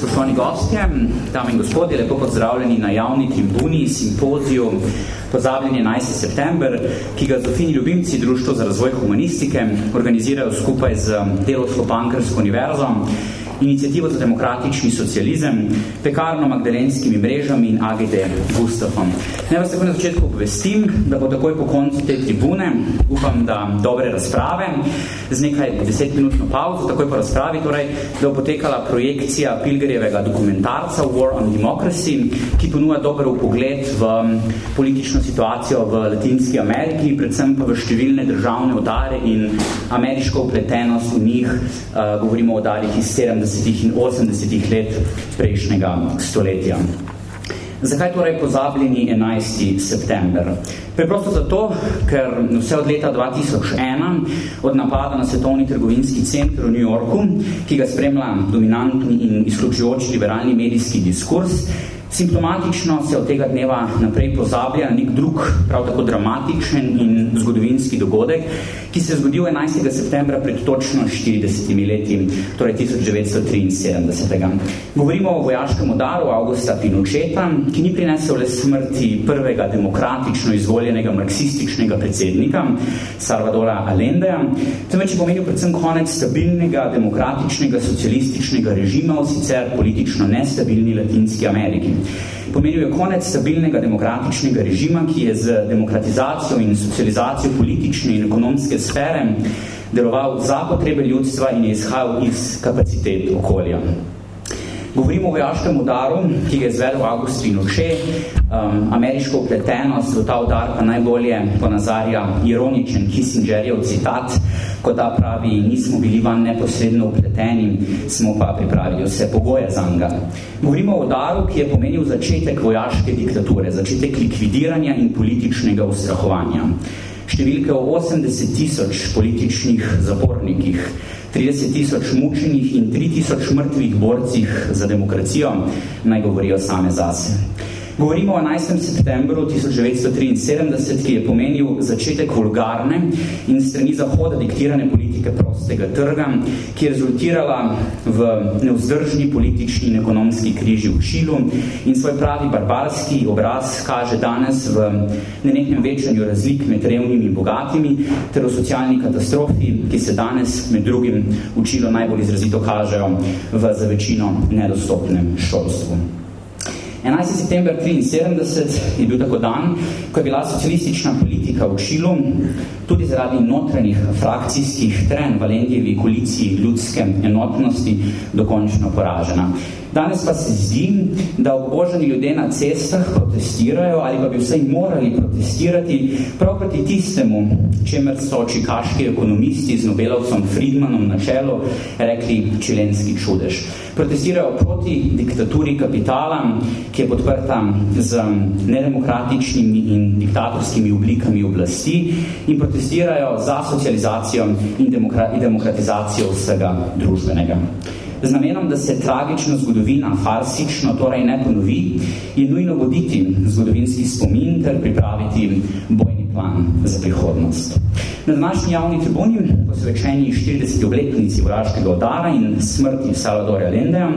spoštovani gostje, dame in gospodje, lepo pozdravljeni na javni tribuni, simpoziju Pozabljen 11. september, ki ga Zofini Ljubimci Društvo za razvoj humanistike organizirajo skupaj z Delovsko-Pankrsko univerzo inicijativo za demokratični socializem, pekarno magdalenskimi mrežami in AGD Gustafom. Ne vas tako na začetku obvestim, da bo takoj po koncu te tribune, upam, da dobre razprave, z nekaj desetminutno pauzo, takoj po razpravi, torej, da bo potekala projekcija Pilgerjevega dokumentarca War on Democracy, ki ponuja dober pogled v politično situacijo v Latinski Ameriki, predvsem pa v številne državne udare in ameriško upletenost v njih, uh, govorimo o udarih iz 70 in 80 let prejšnjega stoletja. Zakaj torej pozabljeni 11. september? Preprosto zato, ker vse od leta 2001, od napada na svetovni trgovinski center v New Yorku, ki ga spremlja dominantni in izključujoči liberalni medijski diskurs, Simptomatično se od tega dneva naprej pozablja nek drug, prav tako dramatičen in zgodovinski dogodek, ki se je zgodil 11. septembra pred točno 40 leti, torej 1973. Govorimo o vojaškem udaru Augusta Pinocheta, ki ni prinesel le smrti prvega demokratično izvoljenega marksističnega predsednika Salvadora Allendeja, temveč je pomenil predvsem konec stabilnega demokratičnega socialističnega režima v sicer politično nestabilni Latinski Ameriki. Pomenil je konec stabilnega demokratičnega režima, ki je z demokratizacijo in socializacijo politične in ekonomske sfere deloval za potrebe ljudstva in je izhajal iz kapacitet okolja. Govorimo o vojaškem udaru, ki ga je izvedel August Pinochet, um, ameriško upletenost v ta udar pa najbolje ponazarja ironičen Kissingerjev citat, ko da pravi, nismo bili van neposredno upleteni, smo pa pripravili vse pogoje za njega. Govorimo o udaru, ki je pomenil začetek vojaške diktature, začetek likvidiranja in političnega ustrahovanja. Številke o 80 tisoč političnih zapornikih, 30 tisoč mučenih in 3 tisoč mrtvih borcih za demokracijo naj govorijo same zase. Govorimo o 11. septembru 1973, ki je pomenil začetek vulgarne in strani Zahoda diktirane politike prostega trga, ki je rezultirala v neuzdržni politični in ekonomski križi v Čilu in svoj pravi barbarski obraz kaže danes v nenehnem večanju razlik med revnimi in bogatimi ter v socialni katastrofi, ki se danes med drugim v Čilu najbolj izrazito kažejo v za večino nedostopnem šolstvu. 11. september 1973 je bil tako dan, ko je bila socialistična politika v Čilu tudi zaradi notranjih frakcijskih tren v Valendjevi koaliciji ljudske enotnosti dokončno poražena. Danes pa se zdi, da oboženi ljudje na cestah protestirajo ali pa bi vsej morali protestirati prav proti tistemu, čemer so čikaški ekonomisti z Nobelovcem Friedmanom na čelu rekli čilenski čudež. Protestirajo proti diktaturi kapitala, ki je podprta z nedemokratičnimi in diktatorskimi oblikami oblasti in protestirajo za socializacijo in demokratizacijo vsega družbenega. Z namenom, da se tragična zgodovina farsično torej ne ponovi, je nujno voditi zgodovinski spomin ter pripraviti bojni plan za prihodnost. Na današnji javni tribuni, posvečeni 40. obletnici vojaškega udara in smrti Salvadora Lendeja,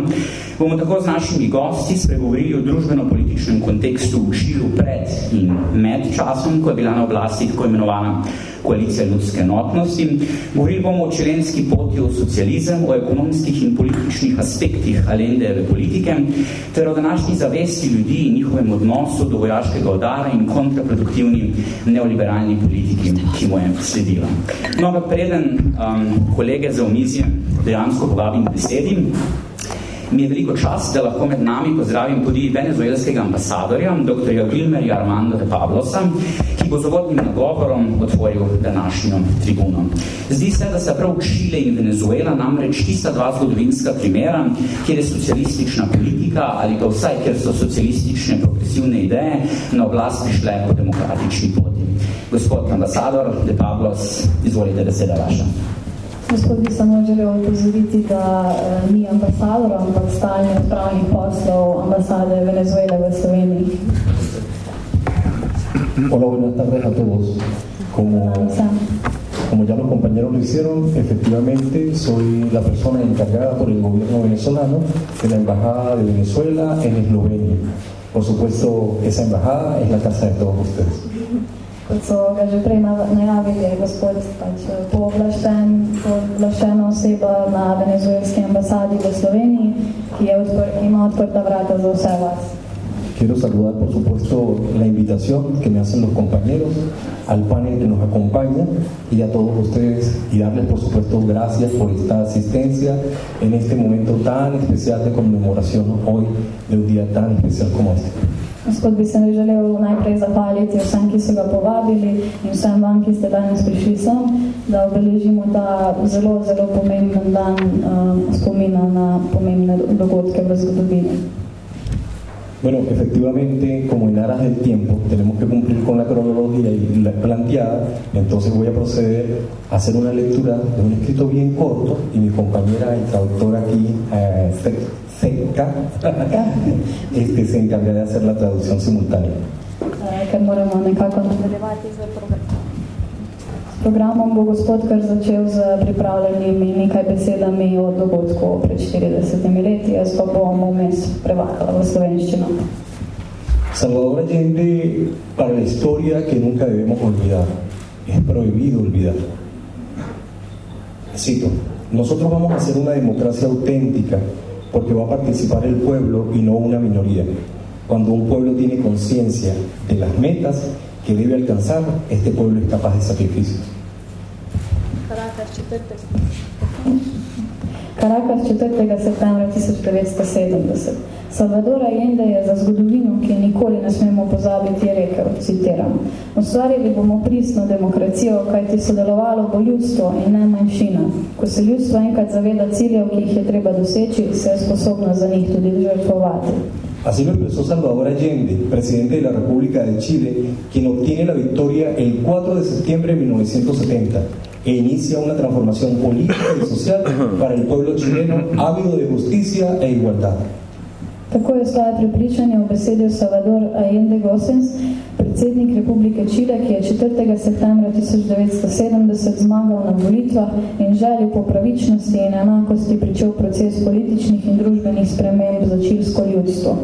bomo tako z našimi gosti spregovorili o družbeno-političnem kontekstu v Čilu pred in med časom, ko je bila na oblasti tako imenovana koalicija ljudske enotnosti. Govorili bomo o čilenski poti v socializem, o ekonomskih in političnih aspektih Alendejeve politike, ter o današnji zavesti ljudi in njihovem odnosu do vojaškega udara in kontraproduktivni neoliberalni politiki, ki mu je sledila. No, ampak preden um, kolege za omizje dejansko povabim besedim, Mi je veliko čas, da lahko med nami pozdravim tudi venezuelskega ambasadorja, dr. Wilmerja Armando de Pablosa, ki bo zavodnim nagovorom otvoril današnjo tribuno. Zdi se, da se prav Čile in Venezuela namreč tista dva zgodovinska primera, kjer je socialistična politika ali pa vsaj, kjer so socialistične progresivne ideje na oblast prišle po demokratični poti. Gospod ambasador de Pablos, izvolite, da se da vaša. Gospod bi samo želel upozoriti, da ni ambasador, ampak stalni odpravnih poslov ambasade Venezuele v Sloveniji. Hola, buenas tardes a todos. Como, Como ya los compañeros lo hicieron, efectivamente soy la persona encargada por el gobierno venezolano de la Embajada de Venezuela en Eslovenia. Por supuesto, esa embajada es la casa de todos ustedes. Prej najavili, gospod pač pooblaščen, pooblaščena oseba na venezuelski ambasadi v Sloveniji, ki, je odpr, ima odprta vrata za vse vas. Quiero saludar, por supuesto, la invitación que me hacen los compañeros, al panel que nos acompaña y a todos ustedes y darles, por supuesto, gracias por esta asistencia en este momento tan especial de conmemoración hoy de un día tan especial como este. Gospod bi se mi želel najprej zahvaliti vsem, ki so ga povabili in vsem vam, ki ste danes prišli sem, da obeležimo ta zelo, zelo pomemben dan uh, spomina na pomembne dogodke v zgodovini. Bueno, efectivamente, como en aras del tiempo, tenemos que cumplir con la cronología y la planteada, entonces voy a proceder a hacer una lectura de un escrito bien corto y mi compañera y traductora aquí, eh, Zeka, este, se encarga de hacer la traducción simultánea. Ker moramo nekako nadaljevati z programom, bo gospod kar začel z pripravljenimi nekaj besedami o dogodku pred 40 leti, jaz pa bom vmes prevajala v slovenščino. Salvador Allende para la historia que nunca debemos olvidar. Es prohibido olvidar. Cito, nosotros vamos a hacer una democracia auténtica porque va a participar el pueblo y no una minoría. Cuando un pueblo tiene conciencia de las metas que debe alcanzar, este pueblo es capaz de sacrificios. Karakar 4. septembra 1970. Salvador Allende je za zgodovino, ki nikoli ne smemo pozabiti, rekel, citiram, ustvarili bomo pristno demokracijo, kajti sodelovalo bo ljudstvo in ne manjšina. Ko se ljudstvo enkrat zaveda ciljev, ki jih je treba doseči, se je sposobno za njih tudi žrtvovati. Así lo expresó Salvador Allende, presidente de la República de Chile, quien obtiene la victoria el 4 de septiembre de 1970 e inicia una transformación política y social para el pueblo chileno ávido de justicia e igualdad. Tako je svoje prepričanje v besedil Salvador Allende Gossens, predsednik Republike Čile, ki je 4. septembra 1970 zmagal na volitvah in želil po pravičnosti in enakosti pričel proces političnih in družbenih sprememb za čilsko ljudstvo.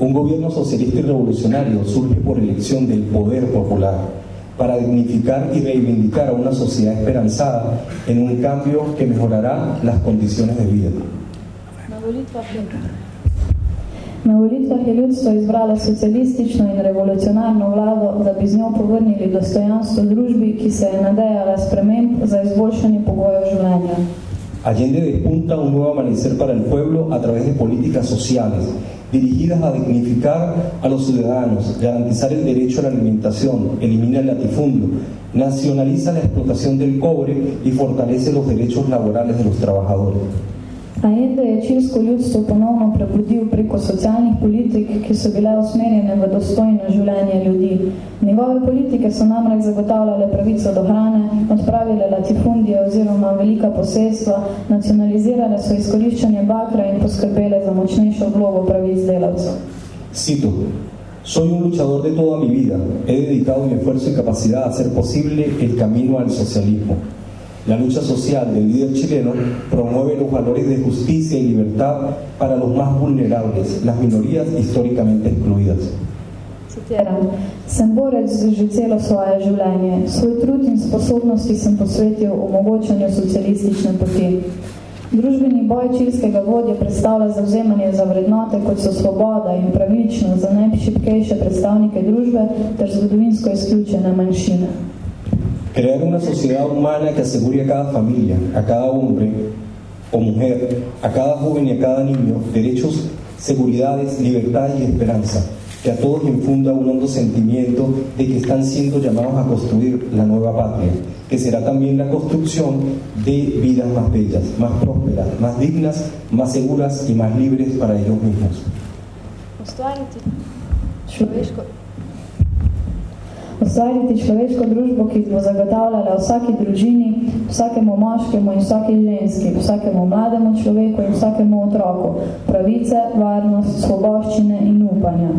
Un gobierno socialista y revolucionario surge por elección del poder popular para dignificar y reivindicar a una sociedad esperanzada en un cambio que mejorará las condiciones de vida. Na volitvah je Na volitvah je ljudstvo izbralo socialistično in revolucionarno vlado, da bi z njo povrnili dostojanstvo družbi, ki se je nadejala sprememb za izboljšanje pogojev življenja. Allende despunta un nuevo amanecer para el pueblo a través de políticas sociales dirigidas a dignificar a los ciudadanos, garantizar el derecho a la alimentación, elimina el latifundio, nacionaliza la explotación del cobre y fortalece los derechos laborales de los trabajadores. Allende je čilsko ljudstvo ponovno prebudil preko socialnih politik, ki so bile usmerjene v dostojno življenje ljudi. Njegove politike so namreč zagotavljale pravico do hrane, odpravile latifundije oziroma velika posestva, nacionalizirale so izkoriščanje bakra in poskrbele za močnejšo vlogo pravic delavcev. Cito, soy un luchador de toda mi vida, he dedicado mi esfuerzo y capacidad a hacer posible el camino al socialismo. La lucha social del líder chileno promueve los valores de justicia y libertad para los más vulnerables, las minorías históricamente excluidas. Citiram, sem borec že celo svoje življenje. Svoj trud in sposobnosti sem posvetil omogočanju socialistične poti. Družbeni boj čilskega vodje predstavlja zavzemanje za vrednote, kot so svoboda in pravičnost za najšipkejše predstavnike družbe ter zgodovinsko izključene manjšine. Crear una sociedad humana que asegure a cada familia, a cada hombre o mujer, a cada joven y a cada niño derechos, seguridades, libertades y esperanza. Que a todos infunda un hondo sentimiento de que están siendo llamados a construir la nueva patria, que será también la construcción de vidas más bellas, más prósperas, más dignas, más seguras y más libres para ellos mismos. Ustvariti človeško družbo, ki bo zagotavljala vsaki družini, vsakemu moškemu in vsaki ženski, vsakemu mlademu človeku in vsakemu otroku pravice, varnost, svoboščine in upanja.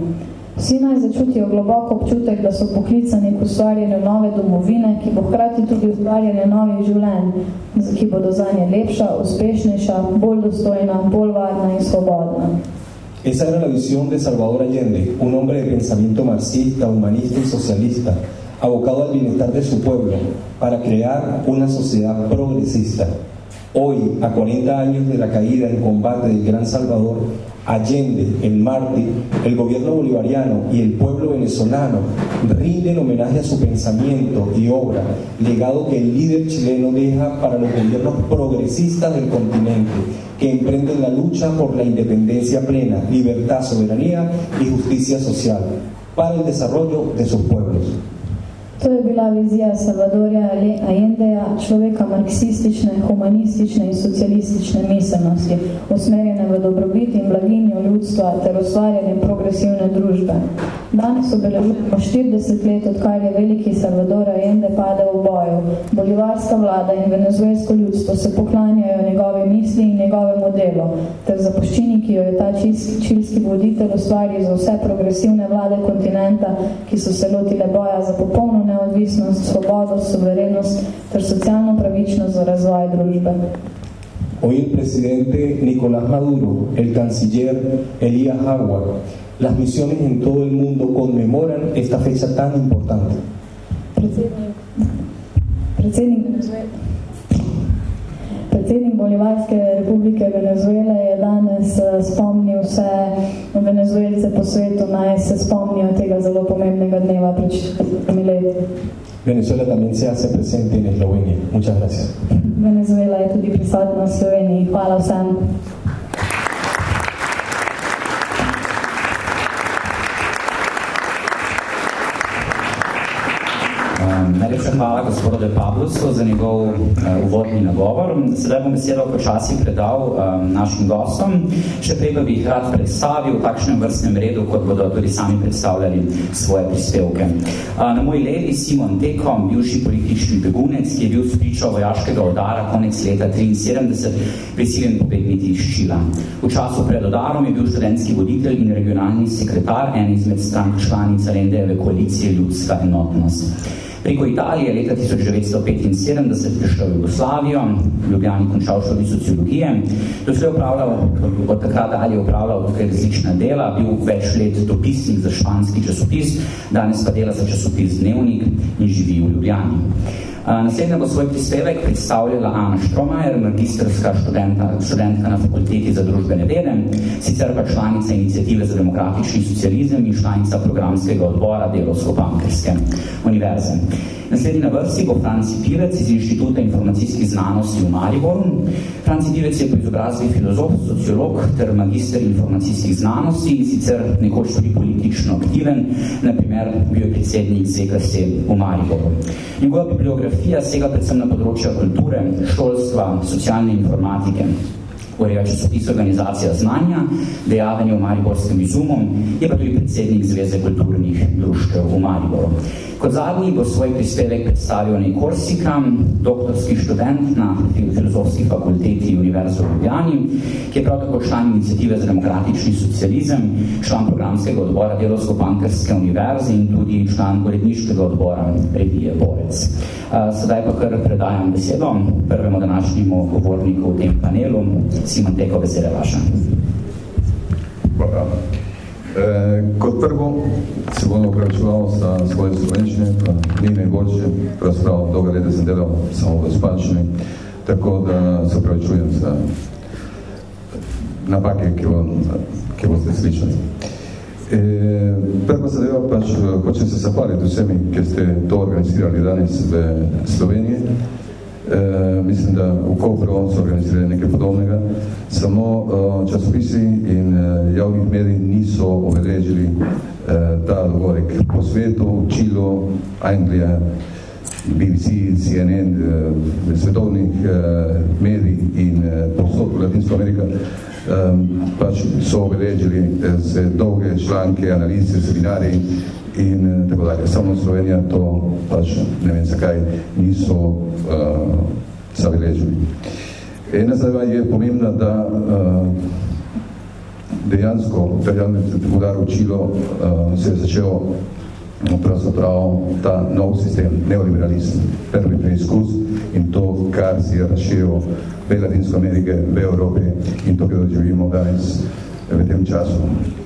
Vsi naj začutijo globoko občutek, da so poklicani k ustvarjanju nove domovine, ki bo hkrati tudi ustvarjanje novih življenj, ki bodo za nje lepša, uspešnejša, bolj dostojna, bolj varna in svobodna. Esa era la visión de Salvador Allende, un hombre de pensamiento marxista, humanista y socialista, abocado al bienestar de su pueblo para crear una sociedad progresista. Hoy, a 40 años de la caída en combate del Gran Salvador, Allende, el mártir, el gobierno bolivariano y el pueblo venezolano rinden homenaje a su pensamiento y obra, legado que el líder chileno deja para los gobiernos progresistas del continente, que emprenden la lucha por la independencia plena, libertad, soberanía y justicia social, para el desarrollo de sus pueblos. To je bila vizija Salvadorja Allendeja, človeka marksistične, humanistične in socialistične miselnosti, usmerjene v dobrobit in blaginjo ljudstva ter ustvarjanje progresivne družbe. Danes obeležujemo 40 let, odkar je veliki Salvador Allende padel v boju. Bolivarska vlada in venezuelsko ljudstvo se poklanjajo njegove misli in njegovemu delu, ter zapuščini, ki jo je ta čilski voditelj ustvaril za vse progresivne vlade kontinenta, ki so se lotile boja za popolno neodvisnost, svobodo, suverenost ter socialno pravičnost za razvoj družbe. Hoy el presidente Nicolás Maduro, el canciller Elías Howard, las misiones en todo el mundo conmemoran esta fecha tan importante. Predsednik, Bolivarske republike Venezuele je danes uh, spomnil vse venezuelce po svetu, naj se spomnijo tega zelo pomembnega dneva pred 40 leti. Venezuela también se hace presente en Eslovenia. Muchas gracias. Venezuela je tudi prisotna v Sloveniji. Hvala vsem. Najlepša hvala gospodu De Pablusu za njegov uh, uvodni nagovor. Sedaj bom besedo počasi predal um, našim gostom. Še prej pa bi jih rad predstavil v takšnem vrstnem redu, kot bodo tudi sami predstavljali svoje prispevke. Uh, na moj levi Simon Tekom, bivši politični begunec, ki je bil spričal vojaškega udara konec leta 73, prisiljen pobegniti iz Čila. V času pred udarom je bil študentski voditelj in regionalni sekretar ene izmed strank članic Alendejeve koalicije Ljudska enotnost. Preko Italije leta 1975 prišel v Jugoslavijo, v Ljubljani končal šoli sociologije, doslej upravljal, od takrat dalje upravljal tukaj različna dela, bil več let dopisnik za španski časopis, danes pa dela za časopis Dnevnik in živi v Ljubljani. Naslednja bo svoj prispevek predstavljala Ana Štromajer, magistrska študenta, študentka na fakulteti za družbene vede, sicer pa članica inicijative za demokratični socializem in članica programskega odbora Delovsko-Bankerske univerze. Naslednji na vrsti bo Franci Pivec iz Inštituta informacijskih znanosti v Mariboru. Franci Pivec je po izobrazbi filozof, sociolog ter magister informacijskih znanosti in sicer nekoč tudi politično aktiven, naprimer bil je predsednik ZKS v Mariboru. Njegova bibliografija sega predvsem na področja kulture, šolstva, socialne informatike, ureja časopis Organizacija znanja, dejavanje v Mariborskem izumom, je pa tudi predsednik Zveze kulturnih društev v Mariboru. Kot zadnji bo svoj prispevek predstavil Nej Korsika, doktorski študent na filozofski fakulteti Univerze v Ljubljani, ki je prav tako član inicijative za demokratični socializem, član programskega odbora Delovsko-Bankerske univerze in tudi član uredniškega odbora revije Borec. Sedaj pa kar predajam besedo prvemu današnjemu govorniku v tem panelu, Simon Teko, besede vaša. Hvala. E, kot prvo se bom opravičeval za svoje slovenčine, pa ni najboljše, pravzaprav dolga leta sem delal samo v spančini, tako da se opravičujem za napake, ki, bo, ki boste slišali. E, prvo zadeva pač hočem se zahvaliti vsemi, ki ste to organizirali danes v Sloveniji. E, mislim, da v Kopru so organizirali nekaj podobnega. Samo e, časopisi in e, javnih medij niso obeležili e, ta dogodek po svetu, Čilo, Anglija, BBC, CNN, e, svetovnih e, medij in e, posod v Latinsko Amerika um, pač so obeležili e, z dolge članke, analize, seminari in tako dalje. Samo Slovenija to pač ne vem zakaj niso uh, zabeležili. Ena zadeva je pomembna, da uh, dejansko veljavno udar učilo, uh, se je začel pravzaprav ta nov sistem, neoliberalizm, prvi preizkus in to, kar si je razširil v Latinsko Amerike, v Evropi in to, kar živimo danes v tem času.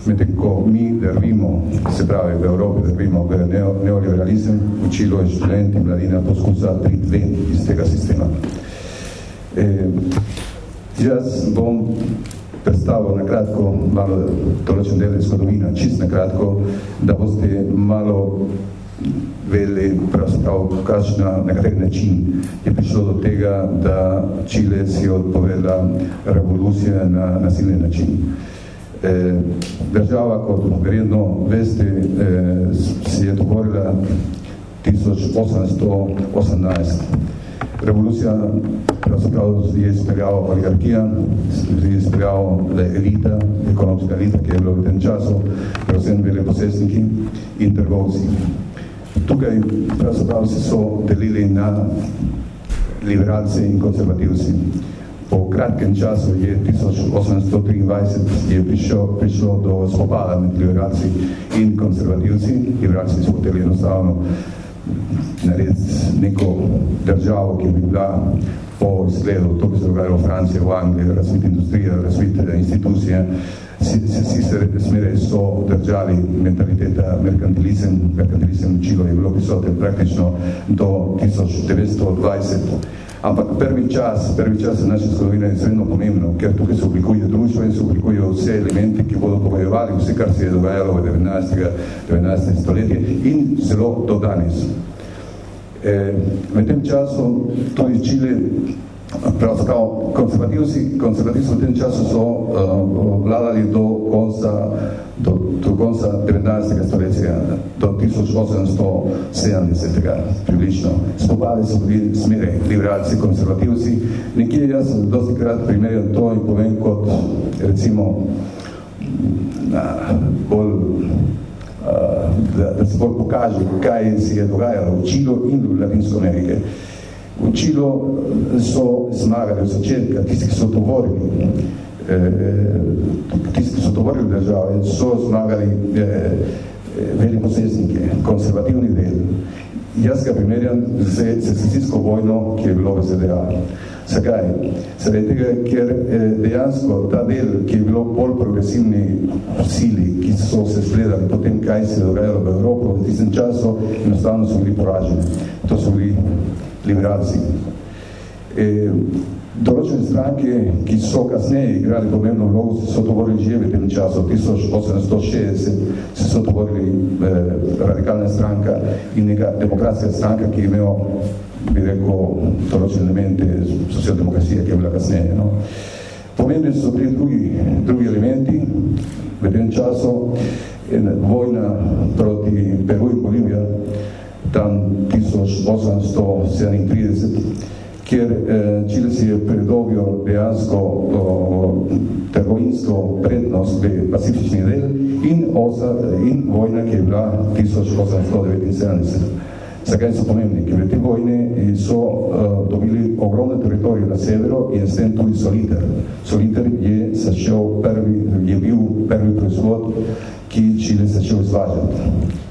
Medtem, ko mi drvimo, se pravi v Evropi drvimo v neo, neoliberalizem, učilo je študent in mladina poskusa priti ven iz tega sistema. E, jaz bom predstavil na kratko malo določen del zgodovina, čist na kratko, da boste malo vedeli pravzaprav, kakšna, na kateri način je prišlo do tega, da Čile si odpoveda revolucija na nasilni način. E, država, kot verjetno veste, e, si je dogovorila 1818. Revolucija pravzaprav je izpeljala oligarkija, je izpeljala elita, ekonomska elita, ki je bila v tem času, predvsem bili posestniki in trgovci. Tukaj pravzaprav se so delili na liberalci in konservativci. Po kratkem času je 1823 je prišlo, do spopada med liberalci in konservativci. Liberalci so hoteli enostavno narediti neko državo, ki bi bila po izgledu, to bi se dogajalo v Franciji, v Angliji, razvit industrija, razvit institucije, si, si, si se smeraj so držali mentaliteta merkantilizem, merkantilizem učilo je bilo prisoten praktično do 1920 Ampak prvi čas, prvi čas naše zgodovine je izredno pomembno, ker tukaj se oblikuje družba in se oblikujejo vse elementi, ki bodo povojevali vse, kar se je dogajalo v 19. 19. stoletje in zelo do danes. E, v tem času tudi Čile, pravzaprav konservativci, konservativci v tem času so uh, vladali do konca do, do konca 19. stoletja, do 1870. približno. Spopali so bili smere liberalci, konservativci. Nekje jaz sem dosti krat primerjal to in povem kot, recimo, na, bolj, uh, da, da se bolj pokaže, kaj se je dogajalo v Čilu in v Latinsko Amerike. Čilu so zmagali v začetka, tisti, ki so tovorili, tisti, ki so tovorili države, so zmagali eh, veli posestnike, konservativni del. Jaz ga primerjam z secesijsko vojno, ki je bilo v ZDA. Zakaj? Sedaj tega, ker eh, dejansko ta del, ki je bilo bolj progresivni sili, ki so se spredali potem, kaj se je dogajalo v Evropo, v tistem času enostavno so bili poraženi. To so bili liberalci. E, Določene stranke, ki so kasneje igrali pomembno vlogo, so tovorili že v tem času, 1860, se so tovorili eh, radikalna stranka in neka demokratska stranka, ki je imel, bi rekel, določene elemente socialdemokracije, ki je bila kasneje. No. Pomembni so bili drugi, drugi elementi v tem času, in vojna proti Peru in Bolivija, tam 1837, kjer eh, Čile si je predobil dejansko trgovinsko prednost v pacifični del in, osa, in vojna, ki je bila 1879. Zakaj so pomembni? Ker v te vojne so uh, dobili ogromne teritorije na severu in s tem tudi Soliter. Soliter je začel prvi, je bil prvi proizvod, ki Čile začel izvažati.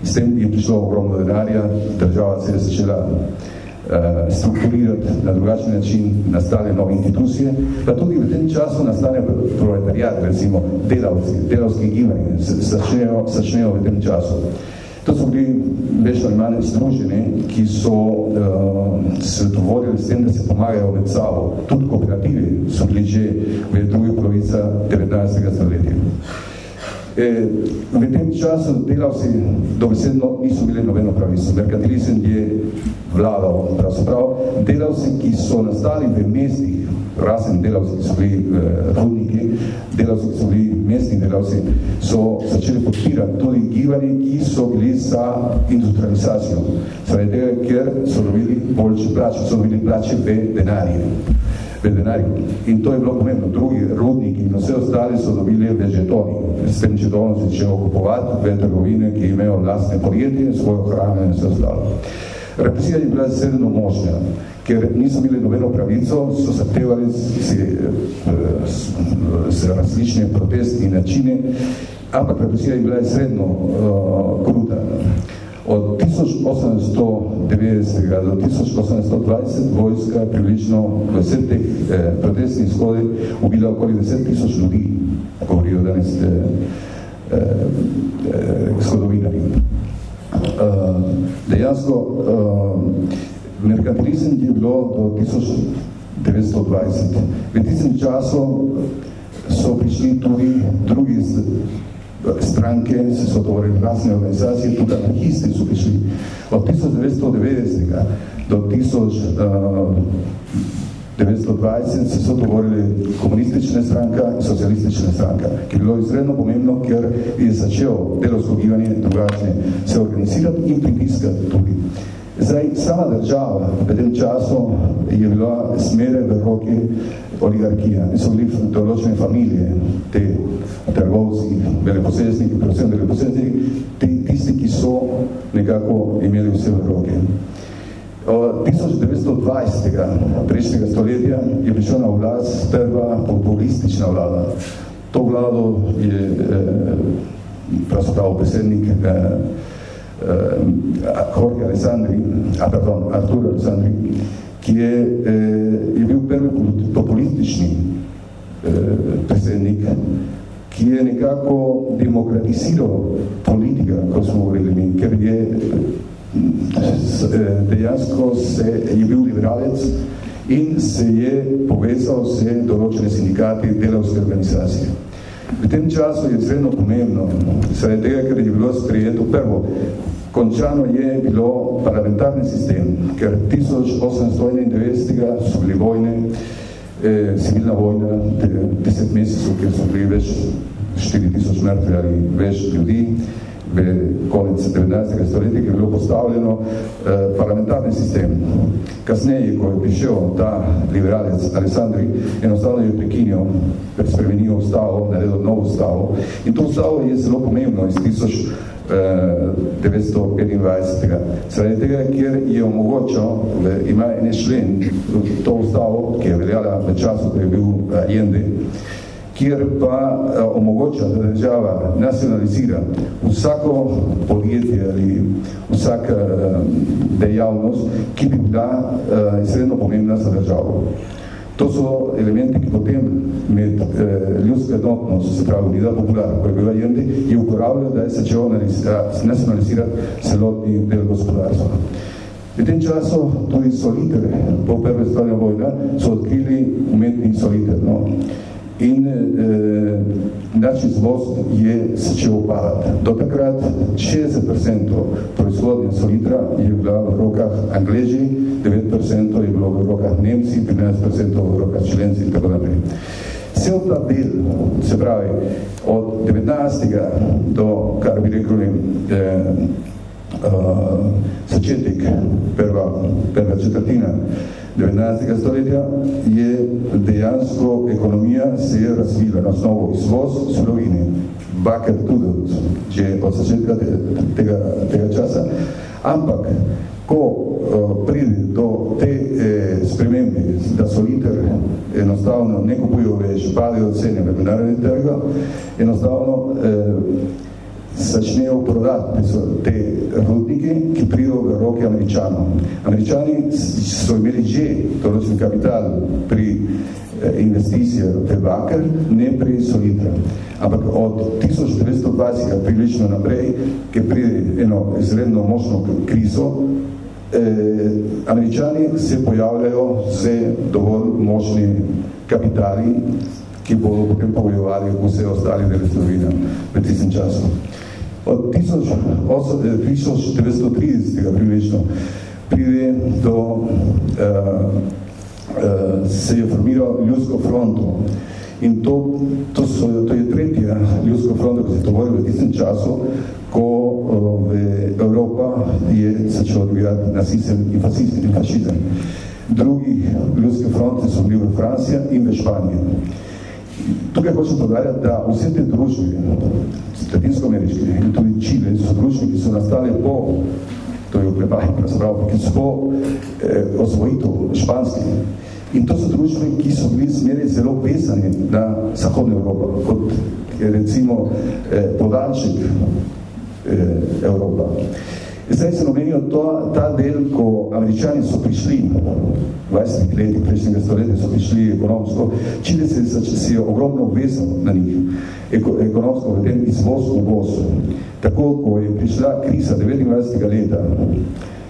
S tem je prišlo ogromno denarja, država se je začela uh, strukturirati na drugačen način nastale nove institucije, pa tudi v tem času nastane proletarijat, recimo delavci, delavski gibanje, začnejo, začnejo v tem času. To so bili več ali manj združeni, ki so uh, se dovolili s tem, da se pomagajo med sabo. Tudi kooperativi so bili že v drugi polovica 19. stoletja. E, v tem času delavci dobesedno niso bili nobeno pravico. Merkantilizem je vladal. Pravzaprav delavci, ki so nastali v mestih, razen delavci, ki so bili eh, rudniki, delavci, ki so bili mestni delavci, so začeli podpirati tudi gibanje, ki so bili za industrializacijo. Zdaj, ker so dobili boljše plače, so dobili plače v denarji denarju. In to je bilo pomembno. Drugi rudniki in vse ostali so dobili vežetoni. S tem četonom se začel kupovati ve trgovine, ki imajo vlastne podjetje, svojo hrano in vse ostalo. Represija je bila zelo možna, ker niso imeli nobeno pravico, so zahtevali se, se različne protestne načine, ampak represija je bila izredno uh, kruta. Od 1890 do 1820 vojska približno v vseh teh eh, protestnih shodih ubila okoli 10 tisoč ljudi, govorijo danes eh, eh, eh, shodovinari. Eh, dejansko eh, merkantilizem je bilo do 1920. V tistem času so prišli tudi drugi stranke, se so tovorili razne organizacije, tudi anarhisti so prišli. Od 1990 do 1920 se so tovorili komunistične stranka in socialistične stranka, ki je bilo izredno pomembno, ker je začel delovsko gibanje drugačne se organizirati in pritiskati tudi. Zdaj, sama država v tem času je bila smere v roki oligarkija. So bili določene familije, te trgovci, veleposestniki, predvsem veleposestniki, tisti, ki so nekako imeli vse v roki. 1920. prejšnjega stoletja je prišla na vlast prva populistična vlada. To vlado je eh, pravzaprav besednik eh, eh, Jorge Alessandri, a pardon, Arturo Alessandri, ki je, eh, je bil populistični eh, predsednik, ki je nekako demokratiziral politika, kot smo govorili mi, ker je eh, dejansko se, je bil liberalec in se je povezal vse določene sindikati delavske organizacije. V tem času je izredno pomembno, saj tega, ker je bilo sprejeto prvo, končano je bilo parlamentarni sistem, ker 1891 so bili vojne, eh, civilna vojna, deset mesecev, ker so bili več 4000 mrtvi ali več ljudi, konec 19. stoletja, ki je bilo postavljeno eh, parlamentarni sistem. Kasneje, ko je prišel ta liberalec Alessandri, enostavno je prekinil, spremenil ustavo, naredil novo ustavo. In to ustavo je zelo pomembno iz 1000 925. Sredi tega, kjer je omogočal, ima ene člen, to ustavo, ki je veljala v času, ko je bil Allende, kjer pa omogoča, da država nacionalizira vsako podjetje ali vsaka dejavnost, ki bi bila izredno pomembna za državo. To so elementi, ki potem med eh, ljudsko enotnost, se pravi Unida Popular, ko je bila Jendi, je uporabljal, da je začel nacionalizirati celotni del gospodarstva. V tem času tudi soliter, po prve stvarne vojne, so odkrili umetni soliter. No? In eh, naš izvoz je začel upadati. Do takrat 60% proizvodnje solitra je bila v rokah Angleži, 9% je bilo v rokah Nemci, 15% v rokah Čilenci in tako naprej. Cel ta del, se pravi, od 19. do, kar bi rekel, eh, uh, začetek, prva, prva četrtina 19. stoletja, je dejansko ekonomija se je razvila na osnovu izvoz surovine, baker tudi, že od začetka tega, tega časa, ampak ko uh, pride do te eh, spremembe, da so liter enostavno ne kupujo več, padajo cene v mednarodnih trga, enostavno eh, začnejo prodati te rudnike, ki prijo v roke američanom. Američani so imeli že določen kapital pri eh, investicije v baker, ne pri solitra. Ampak od 1920 prilično naprej, ki pride eno izredno močno krizo, eh, američani se pojavljajo z dovolj močni kapitali, ki bodo potem povojevali vse ostali dele Slovina v tistem času. Od 1930. približno pride do, uh, uh, se je formiral ljudsko fronto. In to, to, so, to je tretja ljudsko fronto, ki se to v tistem času, ko uh, v Evropa je začel odvijati nasisem in fasizem in fašizem. Drugi ljudske fronte so bili v Francija in v Španiji. Tukaj hočem podarjati, da vse te družbe, latinsko-ameriške in tudi Čile, so družbe, ki so nastale po to je oklepaj, pravzaprav, ki so eh, osvojitev španski. In to so družbe, ki so bili smeri zelo vezani na Zahodno Evropo, kot je recimo eh, podaljšek eh, Evropa. Zdaj sem omenil to, ta del, ko američani so prišli, 20 letih prejšnjega stoletja so prišli ekonomsko, Čile se, je ogromno vezal na njih, eko, ekonomsko v tem izvoz v. Tako, ko je prišla kriza 29. leta,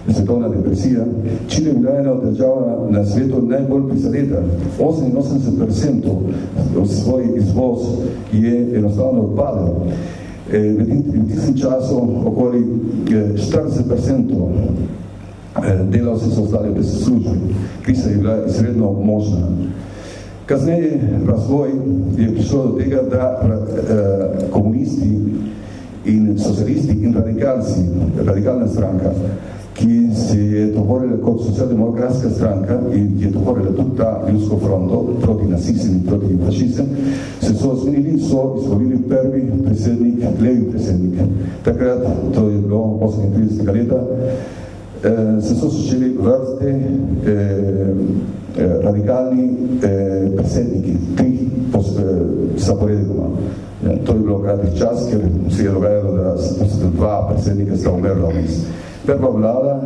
svetovna depresija, Čile je bila ena od država na svetu najbolj prizadeta. 88% svoj izvoz je enostavno odpadel. E, v tistem času okoli 40% e, e, delavci so ostali bez službe. Kriza je bila izredno možna. Kasneje razvoj je prišlo do tega, da komunisti in socialisti in radikalci, radikalna stranka, ki se je tovorila kot socialdemokratska stranka in je tovorila tudi ta ljudsko fronto proti nasisem in proti fašisem, se so zmenili, so izvolili prvi predsednik, levi predsednik. Takrat, to je bilo 38. leta, eh, se so začeli vrste eh, eh, radikalni eh, predsedniki, tri eh, zaporedoma. Ja, to je bilo kratek čas, ker se je dogajalo, da dva predsednika sta umrla vmes. Prva vlada,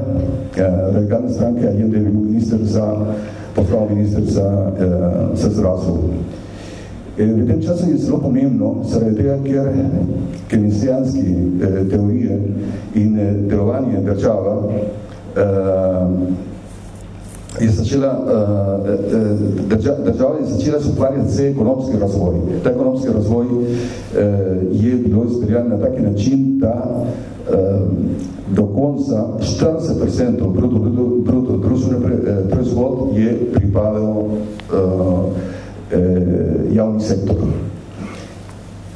eh, radikalne stranke, je bil minister za, postal minister za, eh, za zdravstvo. In v tem času je zelo pomembno, zaradi tega, ker kemisijanski eh, teorije in eh, delovanje država eh, je začela, uh, drža, država je začela se ukvarjati z ekonomski razvoj. Ta ekonomski razvoj uh, je bilo izpeljan na taki način, da do konca 40% bruto, bruto, bruto družbene proizvod je pripadal javni sektor.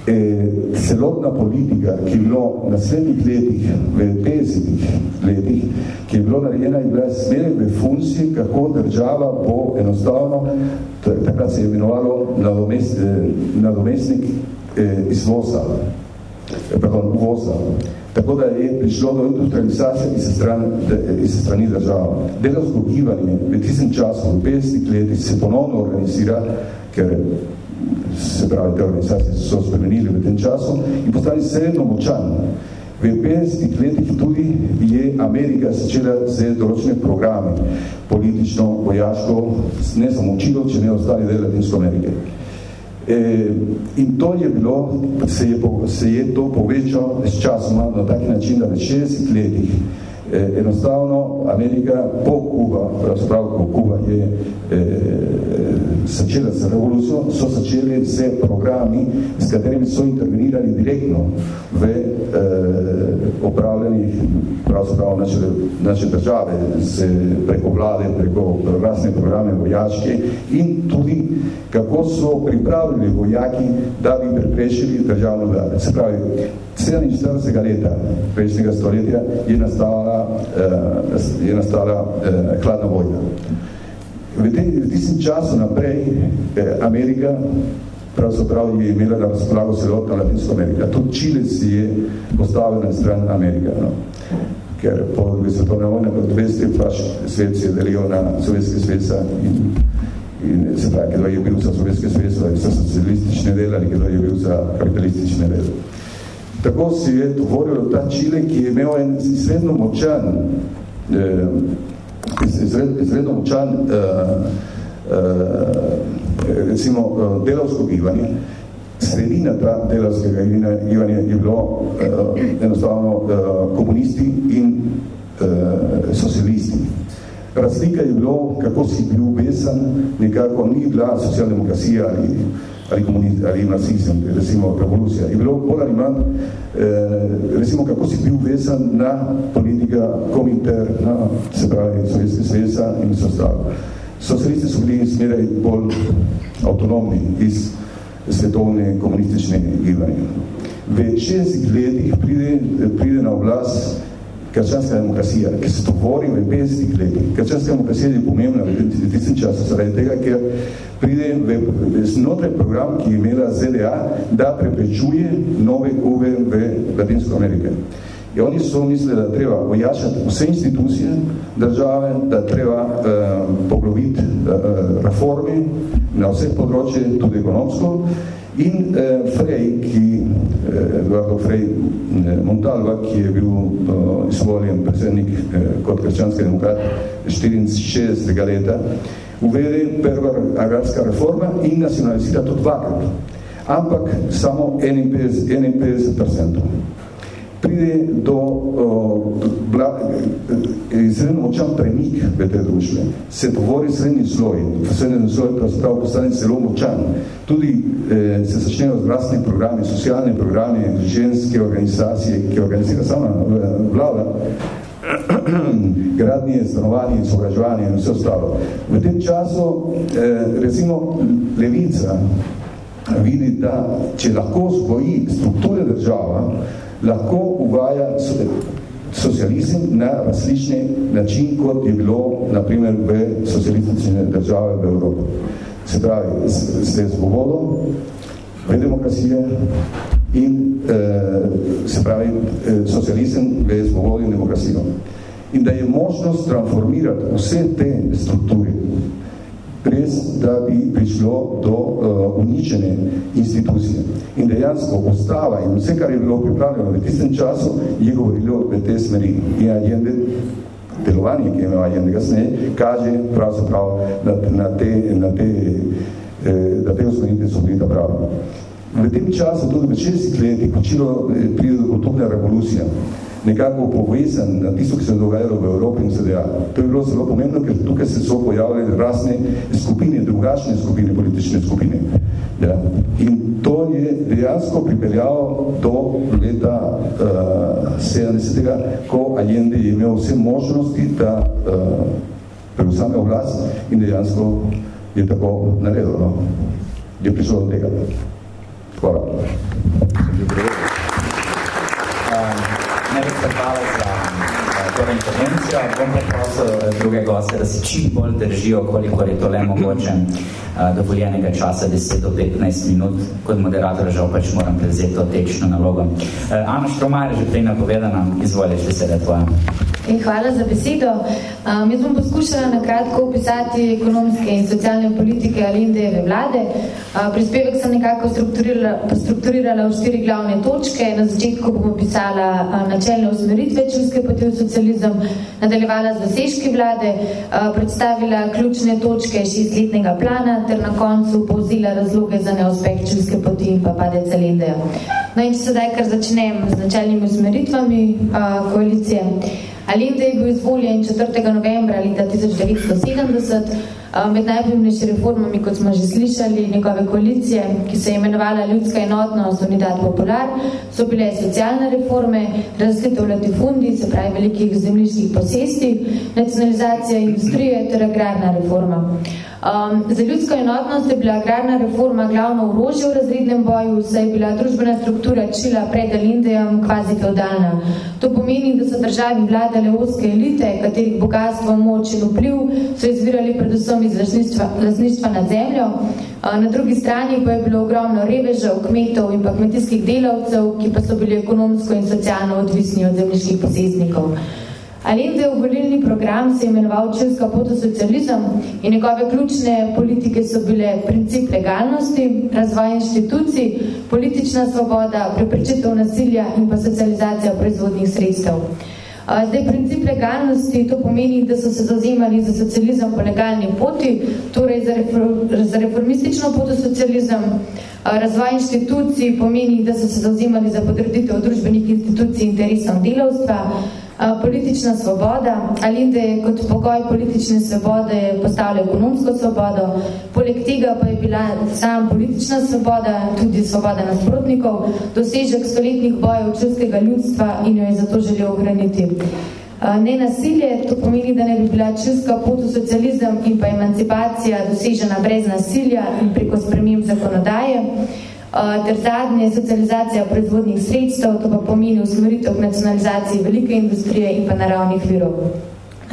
E, celotna politika, ki je bilo na naslednjih letih, v 50 letih, ki je bilo narejena in bila smere v funkciji, kako država bo enostavno, takrat se je imenovalo nadomest, e, nadomestnik eh, izvoza, pardon, uvoza. Tako da je prišlo do industrializacije iz strani, iz strani država. Delovsko gibanje v tistem času, v 50 letih, se ponovno organizira, ker se pravi, te organizacije so spremenili v tem času in postali sredno močan. V 50 letih tudi je Amerika začela z določene programe, politično, vojaško, ne samo učilo, če ne ostali del Latinsko Amerike. E, in to je bilo, se je, se je to povečalo s časom na taki način, da v 60 letih e, enostavno Amerika po Kuba, pravzaprav ko Kuba je e, začela z revolucijo, so začeli z programi, s katerimi so intervenirali direktno v e, upravljenih pravzaprav naše, naše države, z, preko vlade, preko razne programe vojačke in tudi kako so pripravili vojaki, da bi preprečili državno vlade. Se pravi, 47. leta prejšnjega stoletja je nastala, uh, je nastala uh, hladna vojna. V, te, v tistem času naprej eh, Amerika pravzaprav je imela na razpolago celotna Latinsko Amerika. Tudi Čile si je postavil na stran Amerika. No. Ker po svetovne vojne, kot veste, pač svet se je delil na sovjetske svesa in, in se pravi, kdo je bil za sovjetske svesa, za socialistične dele ali kdo je bil za kapitalistične dele. Tako si je tovoril ta Čile, ki je imel en izredno močan, eh, izred, izredno močan eh, eh, recimo eh, delovsko gibanje. Sredina ta delovskega gibanja je bilo eh, enostavno eh, komunisti in eh, socialisti. Razlika je bilo, kako si bil vezan, nekako ni bila socialdemokracija ali ali komunizem, ali nacizem, recimo revolucija. Je bilo bolj ali manj, eh, recimo, kako si bil vezan na politika kominter, na, se pravi, Sovjetske svesa in vse ostalo. Socialisti so bili smeraj bolj avtonomni iz svetovne komunistične gibanje. V 60 letih pride, pride na oblast krščanska demokracija, ki se tvori v 50 letih. Krščanska demokracija je pomembna v tistem času, zaradi tega, ker pride v, v znotraj program, ki je imela ZDA, da preprečuje nove kube v Latinsko Amerike. In oni so mislili, da treba ojačati vse institucije države, da treba eh, pogloviti eh, reformi na vseh področjih, tudi ekonomsko. In eh, Frej, ki, eh, Eduardo Frej eh, Montalva, ki je bil eh, izvoljen predsednik kot krščanski demokrat 64. leta, uvede prva agrarska reforma in nacionalizira tudi vakrat. Ampak samo 51%. 51% pride do uh, izredno močan premik v te družbe. Se povori srednji sloj, srednji sloj pravzaprav postane zelo močan. Tudi eh, se začnejo zdravstveni programi, socialni programi, ženske organizacije, ki organizira sama vlada, gradnje, stanovanje, izobraževanje in vse ostalo. V tem času, eh, recimo, levica vidi, da če lahko zboji strukture država, lahko uvaja socializem na različni način, kot je bilo naprimer v socialistične države v Evropi. Se pravi, z svobodo, v demokracije in eh, se pravi eh, socializem v svobodo in demokracijo. In da je možnost transformirati vse te strukture res, da bi prišlo do uh, uničene institucije. In dejansko ustava in vse, kar je bilo pripravljeno v tistem času, je govorilo v te smeri. In Allende, delovanje, ki je imel Allende kasneje, kaže pravzaprav, da na te, na te, eh, te usmeritve so bili pravi. V tem času, tudi v 60 letih, počilo eh, pride do kulturna revolucija nekako povezan na tisto, ki se je dogajalo v Evropi in ZDA. To je bilo zelo pomembno, ker tukaj se so pojavljali razne skupine, drugačne skupine, politične skupine. Ja. In to je dejansko pripeljalo do leta uh, eh, 70. ko Allende je imel vse možnosti, da uh, preusame oblast in dejansko je tako naredilo. No? Je prišlo do tega. Hvala. Najlepša hvala za to intervencijo. Bom pa prosil eh, druge goste, da se čim bolj držijo, koliko je to le mogoče eh, dovoljenega časa, 10 do 15 minut. Kot moderator žal pač moram prevzeti to tečno nalogo. Eh, Ana Štromar je že prej napovedana, izvoliš besede tvoja. In hvala za besedo. Um, jaz bom poskušala na kratko opisati ekonomske in socialne politike Alindejeve vlade. Uh, prispevek sem nekako strukturirala, strukturirala v štiri glavne točke. Na začetku bom opisala uh, načelne usmeritve čilske poti v socializem, nadaljevala z dosežki vlade, uh, predstavila ključne točke šestletnega plana ter na koncu povzila razloge za neuspeh čilske poti in pa padec Alindeja. No in če sedaj kar začnem z načelnimi usmeritvami uh, koalicije. Alinde je bil izvoljen 4. novembra leta 1970 med najpomembnejšimi reformami, kot smo že slišali, njegove koalicije, ki se je imenovala Ljudska enotnost Unidad Popular, so bile socialne reforme, razlitev latifundi, se pravi velikih zemljiških posesti, nacionalizacija industrije ter agrarna reforma. Um, za ljudsko enotnost je bila agrarna reforma glavno orožje v razrednem boju, saj je bila družbena struktura čila pred Alindejem kvazi feudalna. To pomeni, da so državi vladale oske elite, katerih bogatstvo, moč in vpliv so izvirali predvsem iz lasništva nad zemljo. Uh, na drugi strani pa je bilo ogromno revežev, kmetov in pa kmetijskih delavcev, ki pa so bili ekonomsko in socialno odvisni od zemljiških posestnikov. Alendev volilni program se je imenoval Čilska potosocializem in njegove ključne politike so bile princip legalnosti, razvoj inštitucij, politična svoboda, preprečitev nasilja in pa socializacija proizvodnih sredstev. Zdaj, princip legalnosti, to pomeni, da so se zauzemali za socializem po legalni poti, torej za, za reformistično potosocializem. Razvoj inštitucij pomeni, da so se zauzemali za podreditev družbenih institucij interesom delavstva, politična svoboda. Alinde je kot pogoj politične svobode postavlja ekonomsko svobodo, poleg tega pa je bila sam politična svoboda, tudi svoboda nasprotnikov, dosežek stoletnih bojev črskega ljudstva in jo je zato želel ohraniti. Ne nasilje, to pomeni, da ne bi bila črska pot v socializem in pa emancipacija dosežena brez nasilja in preko sprememb zakonodaje. Eh, ter zadnje socializacija proizvodnih sredstev, to pa pomeni usmeritev k nacionalizaciji velike industrije in pa naravnih virov.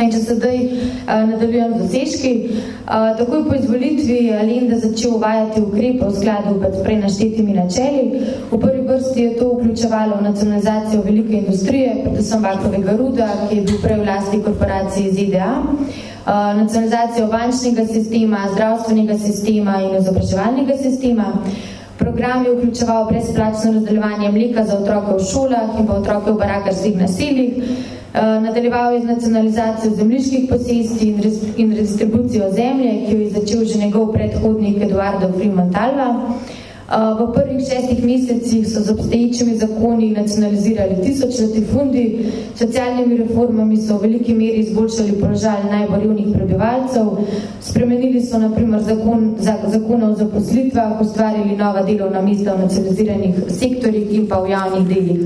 In če sedaj uh, nadaljujem z dosežki, uh, takoj po izvolitvi je Lenda začel uvajati ukrepe v skladu s prej naštetimi načeli. V prvi vrsti je to vključevalo nacionalizacijo velike industrije, predvsem Bakovega ruda, ki je bil prej v lasti korporacije ZDA, nacionalizacijo bančnega sistema, zdravstvenega sistema in izobraževalnega sistema. Program je vključeval brezplačno razdeljevanje mleka za otroke v šolah in pa otroke v barakarskih naseljih, nadaljeval je z nacionalizacijo zemljiških posesti in, redistribucijo zemlje, ki jo je začel že njegov predhodnik Eduardo Fremontalva. Eh, v prvih šestih mesecih so z obstoječimi zakoni nacionalizirali tisoč latifundi, socialnimi reformami so v veliki meri izboljšali položaj najbolj prebivalcev, spremenili so naprimer zakon, zakone o zaposlitvah, ustvarili nova delovna mesta v nacionaliziranih sektorjih in pa v javnih delih.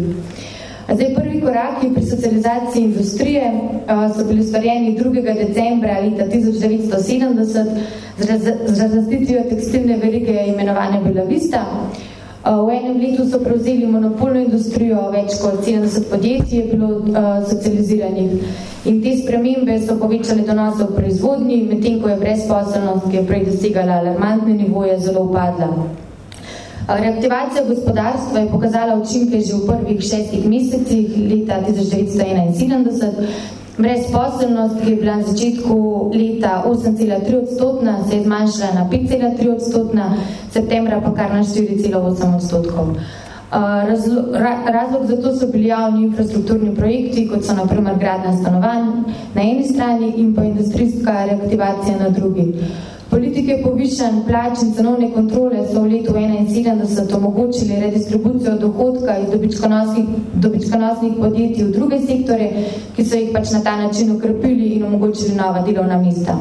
Zdaj, prvi koraki pri socializaciji industrije uh, so bili stvarjeni 2. decembra leta 1970 z razrazitvijo tekstilne verige imenovane Bela Vista. Uh, v enem letu so prevzeli monopolno industrijo, več kot 70 podjetij je bilo uh, socializiranih in te spremembe so povečale donose v proizvodnji, medtem ko je brezposelnost, ki je prej dosegala alarmantne nivoje, zelo upadla. Reaktivacija gospodarstva je pokazala učinke že v prvih šestih mesecih leta 1971. Brezposobnost, ki je bila na začetku leta 8,3 odstotna, se je zmanjšala na 5,3 odstotna, septembra pa kar na 4,8 odstotkov. Razlog za to so bili javni infrastrukturni projekti, kot so naprimer gradna stanovanj na eni strani in pa industrijska reaktivacija na drugi. Politike povišanj plač in cenovne kontrole so v letu 1971 omogočili redistribucijo dohodka iz dobičkonosnih, dobičkonosnih podjetij v druge sektore, ki so jih pač na ta način ukrepili in omogočili nova delovna mesta.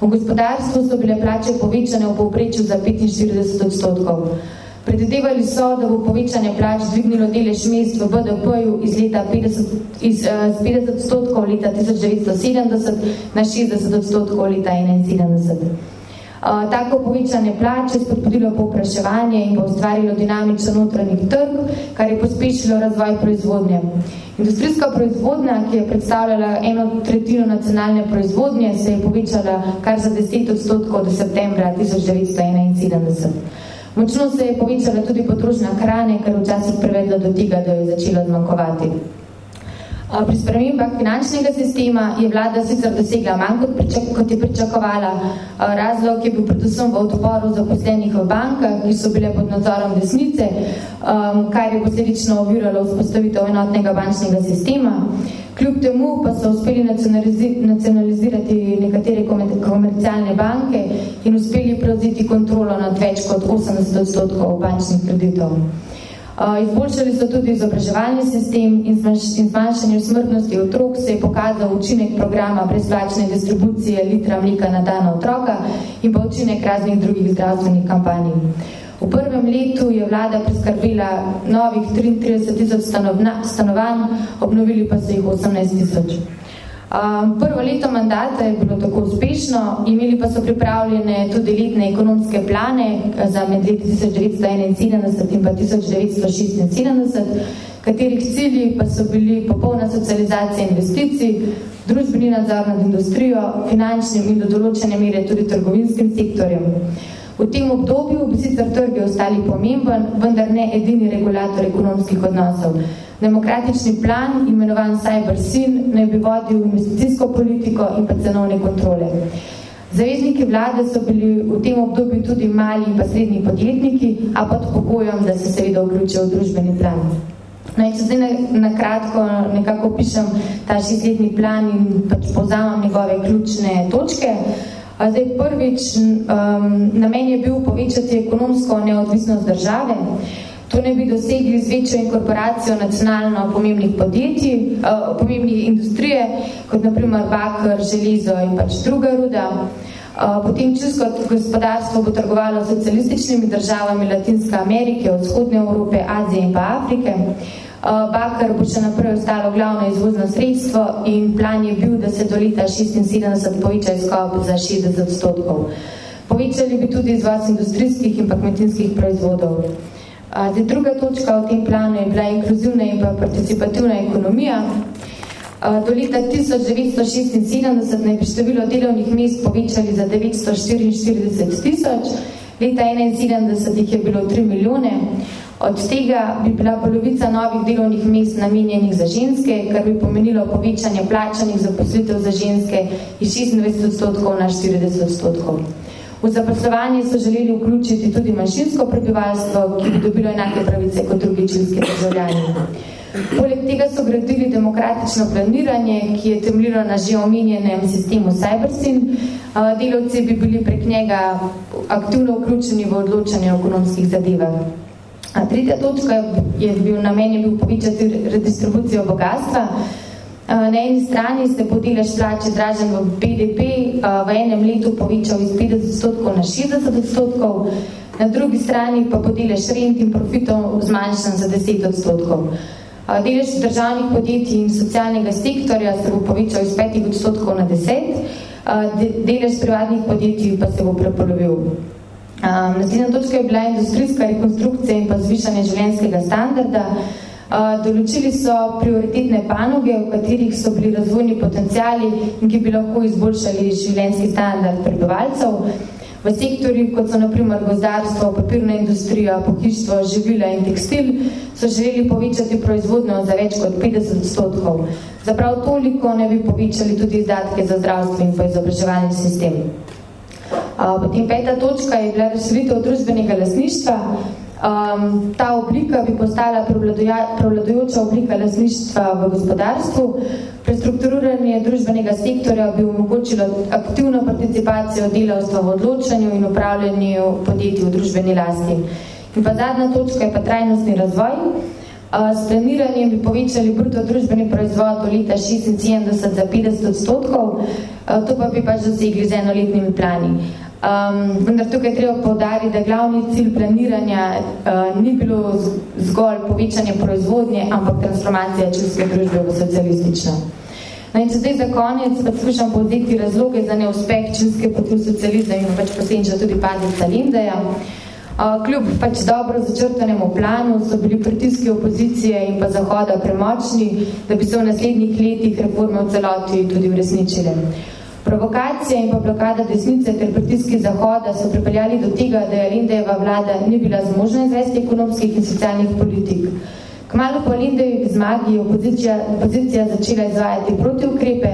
V gospodarstvu so bile plače povečane v povprečju za 45 odstotkov. Predvidevali so, da bo povečanje plač dvignilo delež mest v BDP-ju iz leta 50, iz, uh, 50 odstotkov leta 1970 na 60 odstotkov leta 1971. Tako povečanje plače spodbudilo povpraševanje in bo ustvarilo dinamičen notranji trg, kar je pospešilo razvoj proizvodnje. Industrijska proizvodnja, ki je predstavljala eno tretjino nacionalne proizvodnje, se je povečala kar za 10 odstotkov do septembra 1971. Močno se je povečala tudi potrošnja hrane, kar včasih prevedlo do tega, da je začelo zmanjkovati. Pri spremembah finančnega sistema je vlada sicer dosegla manj kot, pričak, kot je pričakovala. Razlog je bil predvsem v odporu zaposlenih v bankah, ki so bile pod nadzorom desnice, kar je posledično oviralo vzpostavitev enotnega bančnega sistema. Kljub temu pa so uspeli nacionalizirati nekatere komercialne banke in uspeli prevzeti kontrolo nad več kot 80 odstotkov bančnih kreditov. Izboljšali so tudi izobraževalni sistem in zmanjšanje smrtnosti otrok se je pokazal učinek programa brezplačne distribucije litra mlika na dan otroka in pa učinek raznih drugih zdravstvenih kampanj. V prvem letu je vlada priskrbila novih 33 tisoč stanovanj, obnovili pa so jih 18 tisoč. Um, prvo leto mandata je bilo tako uspešno, imeli pa so pripravljene tudi letne ekonomske plane eh, za med leti 1971 in pa 1976, katerih cilji pa so bili popolna socializacija investicij, družbeni nadzor nad industrijo, finančnim in do določene mere tudi trgovinskim sektorjem. V tem obdobju bi sicer trgi ostali pomemben, vendar ne edini regulator ekonomskih odnosov. Demokratični plan, imenovan CyberSyn, naj bi vodil investicijsko politiko in pa cenovne kontrole. Zavezniki vlade so bili v tem obdobju tudi mali in pa srednji podjetniki, a pod pogojem, da se seveda vključijo v družbeni plan. No, in če zdaj na, na kratko nekako pišem ta šestletni plan in pač povzamem njegove ključne točke. Zdaj, prvič, um, namen je bil povečati ekonomsko neodvisnost države, To ne bi dosegli z večjo inkorporacijo nacionalno pomembnih podjetij, uh, pomembnih industrije, kot naprimer bakr, železo in pač druga ruda. Uh, potem čisto gospodarstvo bo trgovalo s socialističnimi državami Latinske Amerike, vzhodne Evrope, Azije in pa Afrike. Uh, bakr bo še naprej ostalo glavno izvozno sredstvo in plan je bil, da se do leta 76 poveča izkop za 60 odstotkov. Povečali bi tudi izvoz industrijskih in pa kmetinskih proizvodov. Zdaj, druga točka v tem planu je bila inkluzivna in pa participativna ekonomija. Do leta 1976 naj bi število delovnih mest povečali za 944 tisoč, leta 1971 jih je bilo 3 milijone, od tega bi bila polovica novih delovnih mest namenjenih za ženske, kar bi pomenilo povečanje plačanih zaposlitev za ženske iz 26 odstotkov na 40 odstotkov. V zaposlovanje so želeli vključiti tudi manjšinsko prebivalstvo, ki bi dobilo enake pravice kot drugi čilski državljani. Poleg tega so gradili demokratično planiranje, ki je temljilo na že omenjenem sistemu Cybersin. Delovci bi bili prek njega aktivno vključeni v odločanje o ekonomskih zadevah. A tretja točka je bil namen je bil povečati redistribucijo bogatstva. Na eni strani se bo delež plač izražen v BDP v enem letu povečal iz 50 odstotkov na 60 odstotkov, na drugi strani pa bo delež rent in profitov zmanjšan za 10 odstotkov. Delež državnih podjetij in socialnega sektorja se bo povečal iz 5 odstotkov na 10, delež privatnih podjetij pa se bo prepolovil. Naslednja točka je bila industrijska rekonstrukcija in pa zvišanje življenjskega standarda. Določili so prioritetne panoge, v katerih so bili razvojni potenciali in ki bi lahko izboljšali življenjski standard prebivalcev. V sektorju, kot so naprimer gozdarstvo, papirna industrija, pohištvo, živila in tekstil, so želeli povečati proizvodnjo za več kot 50 odstotkov. Zaprav toliko ne bi povečali tudi izdatke za zdravstvo in pa izobraževalni sistem. Potem peta točka je bila razširitev družbenega lasništva. Um, ta oblika bi postala prevladujoča oblika lasništva v gospodarstvu. Prestrukturiranje družbenega sektorja bi omogočilo aktivno participacijo delavstva v odločanju in upravljanju podjetij v družbeni lasti. In pa zadnja točka je pa trajnostni razvoj. Uh, s planiranjem bi povečali bruto družbeni proizvod do leta 76 za 50 odstotkov, uh, to pa bi pač dosegli z enoletnimi plani. Um, vendar tukaj treba povdariti, da glavni cilj planiranja uh, ni bilo zgolj povečanje proizvodnje, ampak transformacija čilske družbe v socialistično. No in zdaj za konec pa skušam povzeti razloge za neuspeh čilske poti v socializem in pač posledično tudi padnica Lindeja. Uh, kljub pač dobro začrtanemu planu so bili pritiski opozicije in pa zahoda premočni, da bi se v naslednjih letih reforme v celoti tudi uresničile. Provokacije in pa blokada desnice ter pritiski Zahoda so pripeljali do tega, da je Lindejeva vlada ni bila zmožna izvesti ekonomskih in socialnih politik. Kmalo po Lindejevi zmagi je opozicija, opozicija začela izvajati protiukrepe,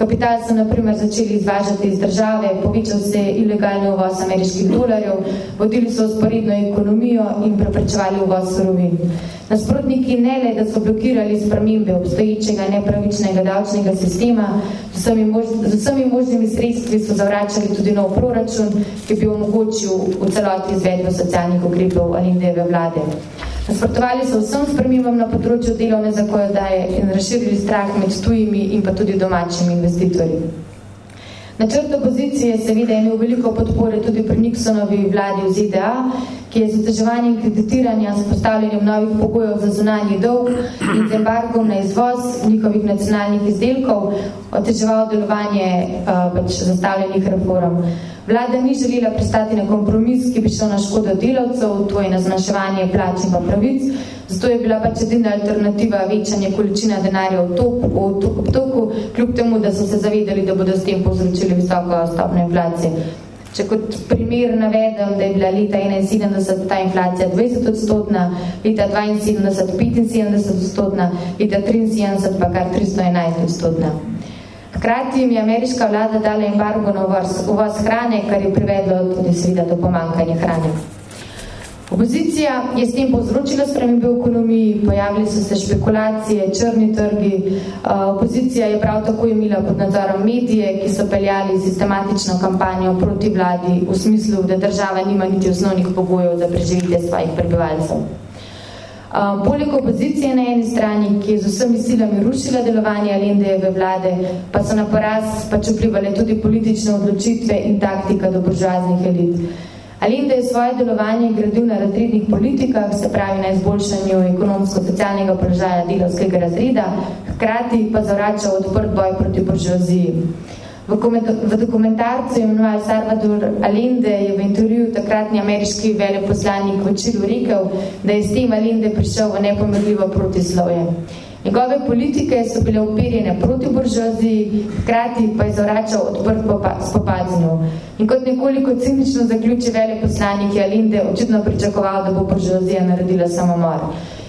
Kapital so naprimer začeli izvažati iz države, povečal se je ilegalni uvoz ameriških dolarjev, vodili so usporedno ekonomijo in preprečevali uvoz surovin. Nasprotniki ne le, da so blokirali spremembe obstoječega nepravičnega davčnega sistema, z vsemi, mož, z vsemi možnimi sredstvi so zavračali tudi nov proračun, ki bi omogočil v celoti izvedbo socialnih ukrepov Alindejeve vlade. Nasprotovali so vsem spremembam na področju delovne zakonodaje in razširili strah med tujimi in pa tudi domačimi investitorji. Načrt opozicije seveda je imel veliko podpore tudi pri Nixonovi vladi v ZDA, ki je z oteževanjem kreditiranja s postavljanjem novih pogojev za zunanji dolg in z embargom na izvoz njihovih nacionalnih izdelkov oteževal delovanje uh, pač zastavljenih reform. Vlada ni želela pristati na kompromis, ki bi šel na škodo delavcev, to je na zmanjševanje plač in pa pravic, zato je bila pač edina alternativa večanje količina denarja v toku, v toku, kljub temu, da so se zavedali, da bodo s tem povzročili visoko stopno inflacije. Če kot primer navedem, da je bila leta 71 ta inflacija 20 odstotna, leta 72 75 odstotna, leta 73 pa kar 311 odstotna. Hkrati jim je ameriška vlada dala embargo na uvoz hrane, kar je privedlo tudi seveda do pomankanja hrane. Opozicija je s tem povzročila spremembe v ekonomiji, pojavili so se špekulacije, črni trgi. Opozicija je prav tako imela pod nadzorom medije, ki so peljali sistematično kampanjo proti vladi v smislu, da država nima niti osnovnih pogojev za preživite svojih prebivalcev. Um, poleg opozicije na eni strani, ki je z vsemi silami rušila delovanje Alendejeve vlade, pa so na poraz pač vplivali tudi politične odločitve in taktika do buržoaznih elit. Alende je svoje delovanje gradil na razrednih politikah, se pravi na izboljšanju ekonomsko-socialnega položaja delovskega razreda, hkrati pa zavračal odprt boj proti buržoaziji. V, v dokumentarcu imenoval Salvador Allende je v intervjuju takratni ameriški veleposlanik v Čilu rekel, da je s tem Allende prišel v nepomerljivo protislovje. Njegove politike so bile upirjene proti buržoziji, hkrati pa je zavračal odprt spopad z njo. In kot nekoliko cinično zaključi veleposlanik Jalinde, očitno pričakoval, da bo buržozija naredila samomor.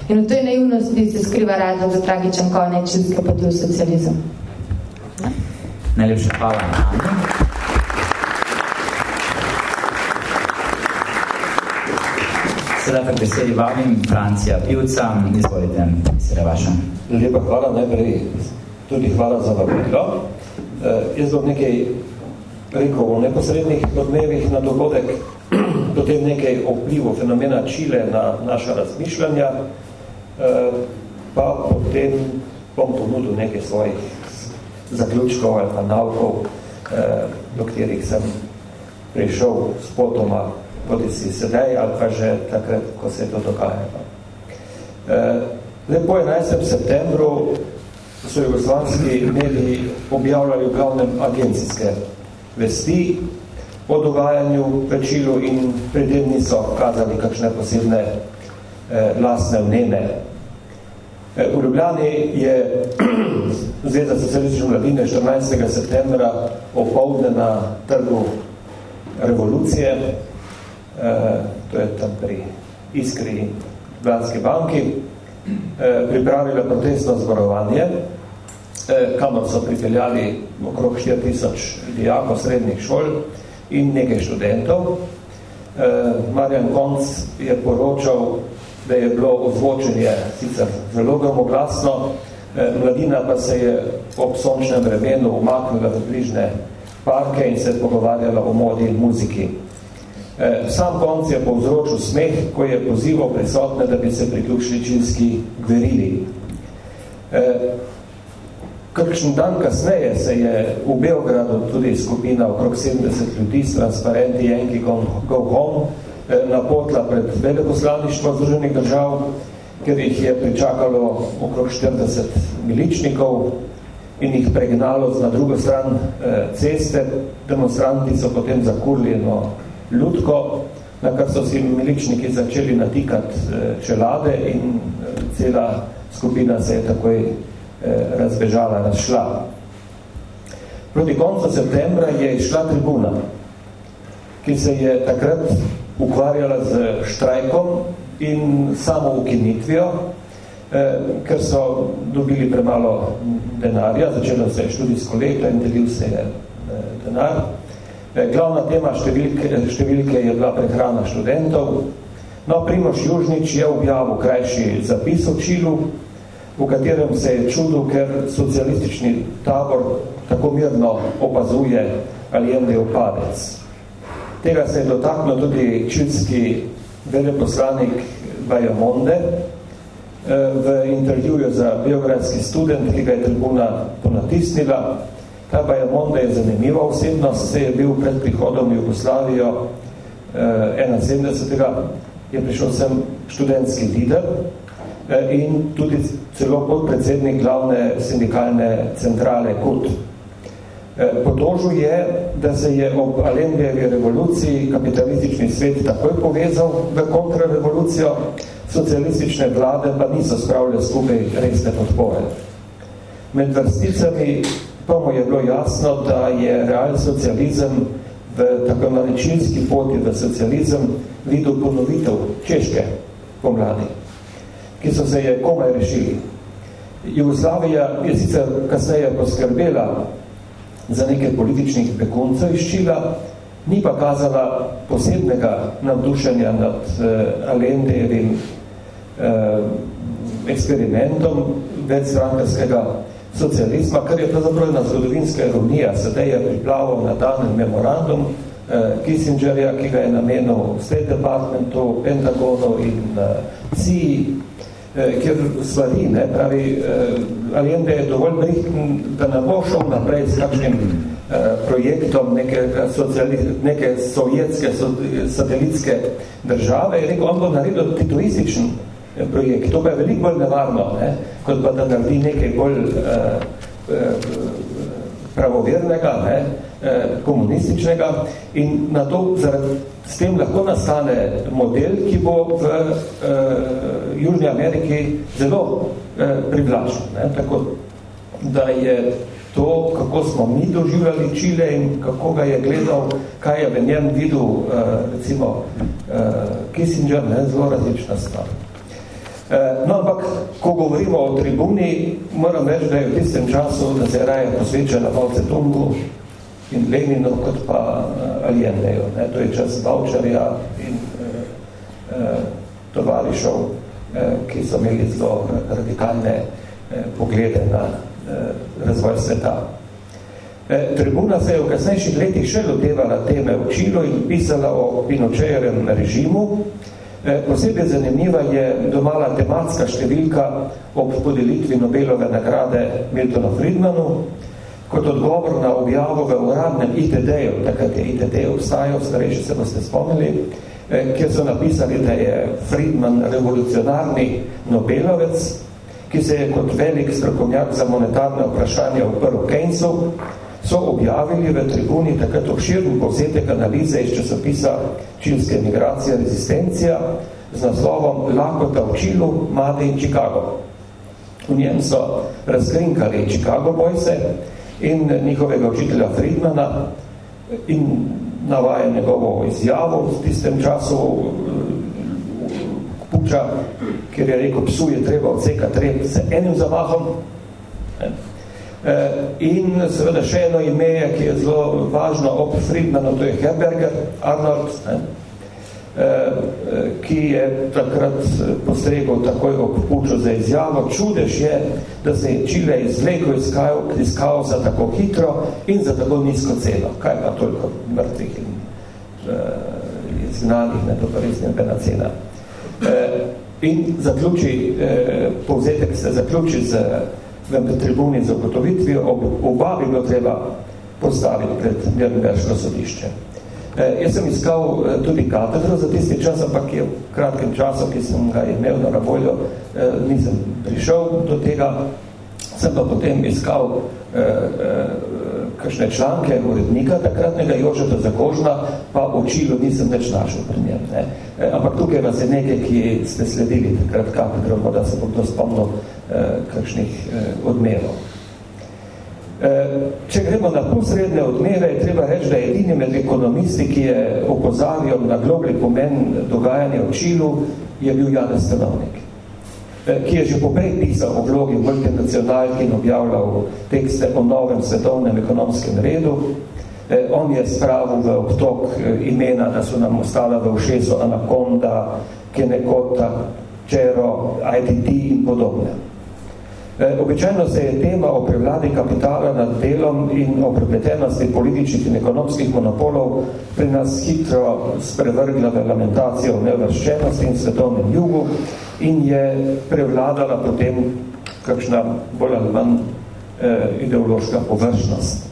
In v tej naivnosti se skriva razlog za tragičen konec čilske poti v socializem. Najlepša hvala. Sedaj tak besedi vabim Francija Pivca. Izvolite, beseda vaša. Lepa hvala najprej. Tudi hvala za vabilo. Eh, jaz bom nekaj rekel o neposrednih odmevih na dogodek, potem nekaj o vplivu fenomena Čile na naša razmišljanja, eh, pa potem bom ponudil nekaj svojih zaključkov ali pa navkov, eh, do katerih sem prišel s potoma bodi si sedaj ali pa že takrat, ko se to dogajalo. E, po 11. septembru so jugoslovanski mediji objavljali v glavnem agencijske vesti o dogajanju pečilu in predtem niso kazali kakšne posebne eh, lasne vnene. E, v Ljubljani je Zveza socialistične mladine 14. septembra opovdne na trgu revolucije Eh, to je tam pri Iskri Blanske banki, eh, pripravila protestno zborovanje, eh, kamor so pripeljali okrog 4000 dijakov srednjih šol in nekaj študentov. Marjan Konc je poročal, da je bilo ozvočenje sicer zelo glasno, mladina pa se je ob sončnem vremenu umaknila v bližne parke in se pogovarjala o modi in muziki. Eh, sam konc je povzročil smeh, ko je pozival prisotne, da bi se priključili činski gverili. Eh, kakšen dan kasneje se je v Beogradu tudi skupina okrog 70 ljudi s transparenti Go, Go Home eh, napotla pred veleposlaništvo Združenih držav, ker jih je pričakalo okrog 40 miličnikov in jih pregnalo na drugo stran ceste. Demonstranti so potem zakurli eno ljudko, na kar so si miličniki začeli natikati eh, čelade in eh, cela skupina se je takoj eh, razbežala, razšla. Proti koncu septembra je išla tribuna, ki se je takrat ukvarjala z štrajkom in samo ukinitvijo, ker so dobili premalo denarja, začelo se je študijsko leto in delil se je denar. Eh, glavna tema številke, številke je bila prehrana študentov. No, Primoš Južnič je objavil krajši zapis o Čilu, v katerem se je čudil, ker socialistični tabor tako mirno opazuje Allendejev padec. Tega se je dotaknil tudi čilski veleposlanik Bajamonde eh, v intervjuju za biografski student, ki ga je tribuna ponatisnila. Ta Bajamonda je zanimiva osebnost, se je bil pred prihodom v Jugoslavijo eh, 71. je prišel sem študentski lider eh, in tudi celo podpredsednik glavne sindikalne centrale KUT. Eh, potožil je, da se je ob Alendejevi revoluciji kapitalistični svet takoj povezal v kontrarevolucijo, socialistične vlade pa niso spravljali skupaj resne podpore. Med vrsticami pa mu je bilo jasno, da je real socializem v tako manečinski poti v socializem videl ponovitev češke pomladi, ki so se je komaj rešili. Jugoslavija je sicer kasneje poskrbela za nekaj političnih beguncev iz Čila, ni pa kazala posebnega navdušenja nad uh, Allendejevim uh, eksperimentom večstrankarskega socializma, kar je pravzaprav ena zgodovinska ironija. Sedaj je priplaval na dan memorandum eh, Kissingerja, ki ga je namenil State Departmentu, Pentagonu in eh, CIA, eh, kjer stvari, ne, pravi, eh, Allende je dovolj brihten, da ne bo šel naprej s kakšnim eh, projektom neke, neke sovjetske satelitske države, je rekel, on bo naredil titoističen projekt. To pa je veliko bolj nevarno, ne? kot pa da naredi nekaj bolj uh, uh, pravovernega, ne? komunističnega in na to zaradi, s tem lahko nastane model, ki bo v uh, Južni Ameriki zelo uh, privlačen. Tako da je to, kako smo mi doživljali Čile in kako ga je gledal, kaj je v njem videl, uh, recimo, uh, Kissinger, ne, zelo različna stvar. Uh, no, ampak, ko govorimo o tribuni, moram reči, da je v tistem času, da se je raje posvečala Mao Tse-tungu in Leninu, kot pa uh, Allendeju. Ne. To je čas Baučarja in uh, uh, tovarišov, uh, ki so imeli zelo radikalne uh, poglede na Eh, razvoj sveta. Eh, tribuna se je v kasnejših letih še lotevala teme v Čilu in pisala o Pinočejerem režimu. Eh, posebej zanimiva je domala tematska številka ob podelitvi Nobelove nagrade Miltonu Friedmanu, kot odgovor na objavo v uradnem ITD-ju, takrat je ITD obstajal, starejši se boste spomnili, kjer so napisali, da je Friedman revolucionarni Nobelovec, ki se je kot velik strokovnjak za monetarne vprašanja uprl Keynesu, so objavili v tribuni takrat obširni povzetek analize iz časopisa Čilske emigracija rezistencija z naslovom Lakota v Čilu, Made in Chicago. V njem so razkrinkali Chicago Boyse in njihovega učitelja Friedmana in navaja njegovo izjavo v tistem času Puča, ker je rekel, psu je treba odsekati rep z enim zamahom. E, in seveda še eno ime, ki je zelo važno ob Friedmanu, to je Herberger, Arnold, ne? E, ki je takrat postregal takoj ob Pučo za izjavo. Čudež je, da se je Čile izvlekel iz, iz kaosa tako hitro in za tako nizko ceno. Kaj pa toliko mrtvih in uh, izgnanih, ne, to pa res ne cena. Eh, in zaključi, eh, povzetek se zaključi z v tribuni za ugotovitvijo, ob, oba bi bilo treba postaviti pred Nürnberško sodišče. Eh, jaz sem iskal tudi katedro za tisti čas, ampak je v kratkem času, ki sem ga imel na raboljo, nisem prišel do tega, sem pa potem iskal kakšne članke urednika takratnega Jožeta Zakožna, pa očilo nisem več našel pri njem. Ne. E, ampak tukaj vas je nekaj, ki ste sledili takrat katedro, da se bo kdo spomnil kakšnih eh, odmerov. Eh, če gremo na posredne odmere, je treba reči, da edini med ekonomisti, ki je opozarjal na globli pomen dogajanja v Čilu, je bil Janez Stanovnik. Eh, ki je že poprej pisal o vlogi multinacionalki in objavljal tekste o novem svetovnem ekonomskem redu. Eh, on je spravil v obtok eh, imena, da so nam ostala v všesu Anaconda, Kenekota, Čero, IDD in podobne. Običajno se je tema o prevladi kapitala nad delom in o prepletenosti političnih in ekonomskih monopolov pri nas hitro sprevrgla v lamentacijo o nevrščenosti in svetovnem jugu in je prevladala potem kakšna bolj ali manj eh, ideološka površnost.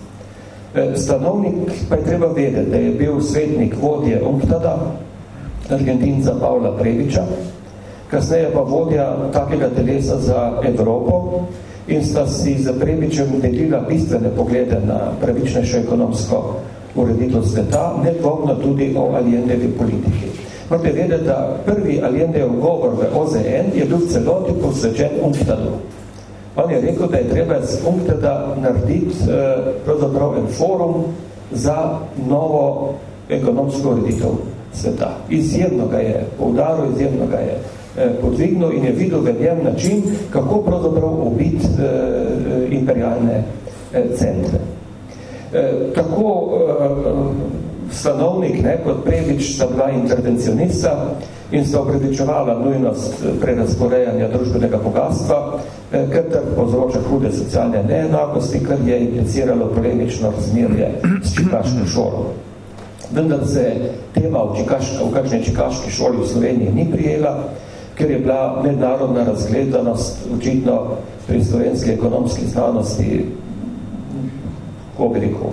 Eh, stanovnik pa je treba vedeti, da je bil svetnik vodje UNCTAD-a, argentinca Pavla Previča, kasneje pa vodja takega telesa za Evropo in sta si za Prebičem delila bistvene poglede na pravičnejšo ekonomsko ureditev sveta, nedvomno tudi o Allendevi politiki. Morate vedeti, da prvi Allendev govor v OZN je bil celoti posvečen UNCTAD-u. On je rekel, da je treba z UNCTAD-a narediti eh, pravzaprav en forum za novo ekonomsko ureditev sveta. Izjemno ga je poudaril, izjemno ga je podvignil in je videl v njem način, kako pravzaprav ubiti eh, eh, imperialne centre. Tako stanovnik, ne, kot Previč, sta bila intervencionista in sta opredičevala nujnost prerasporejanja družbenega bogatstva, ker ter povzroča hude socialne neenakosti, kar je impliciralo polemično razmerje s čikaško šolo. Vendar se tema v, čikaška, v kakšne čikaški šoli v Sloveniji ni prijela, ker je bila mednarodna razgledanost očitno pri slovenski ekonomski znanosti rekel,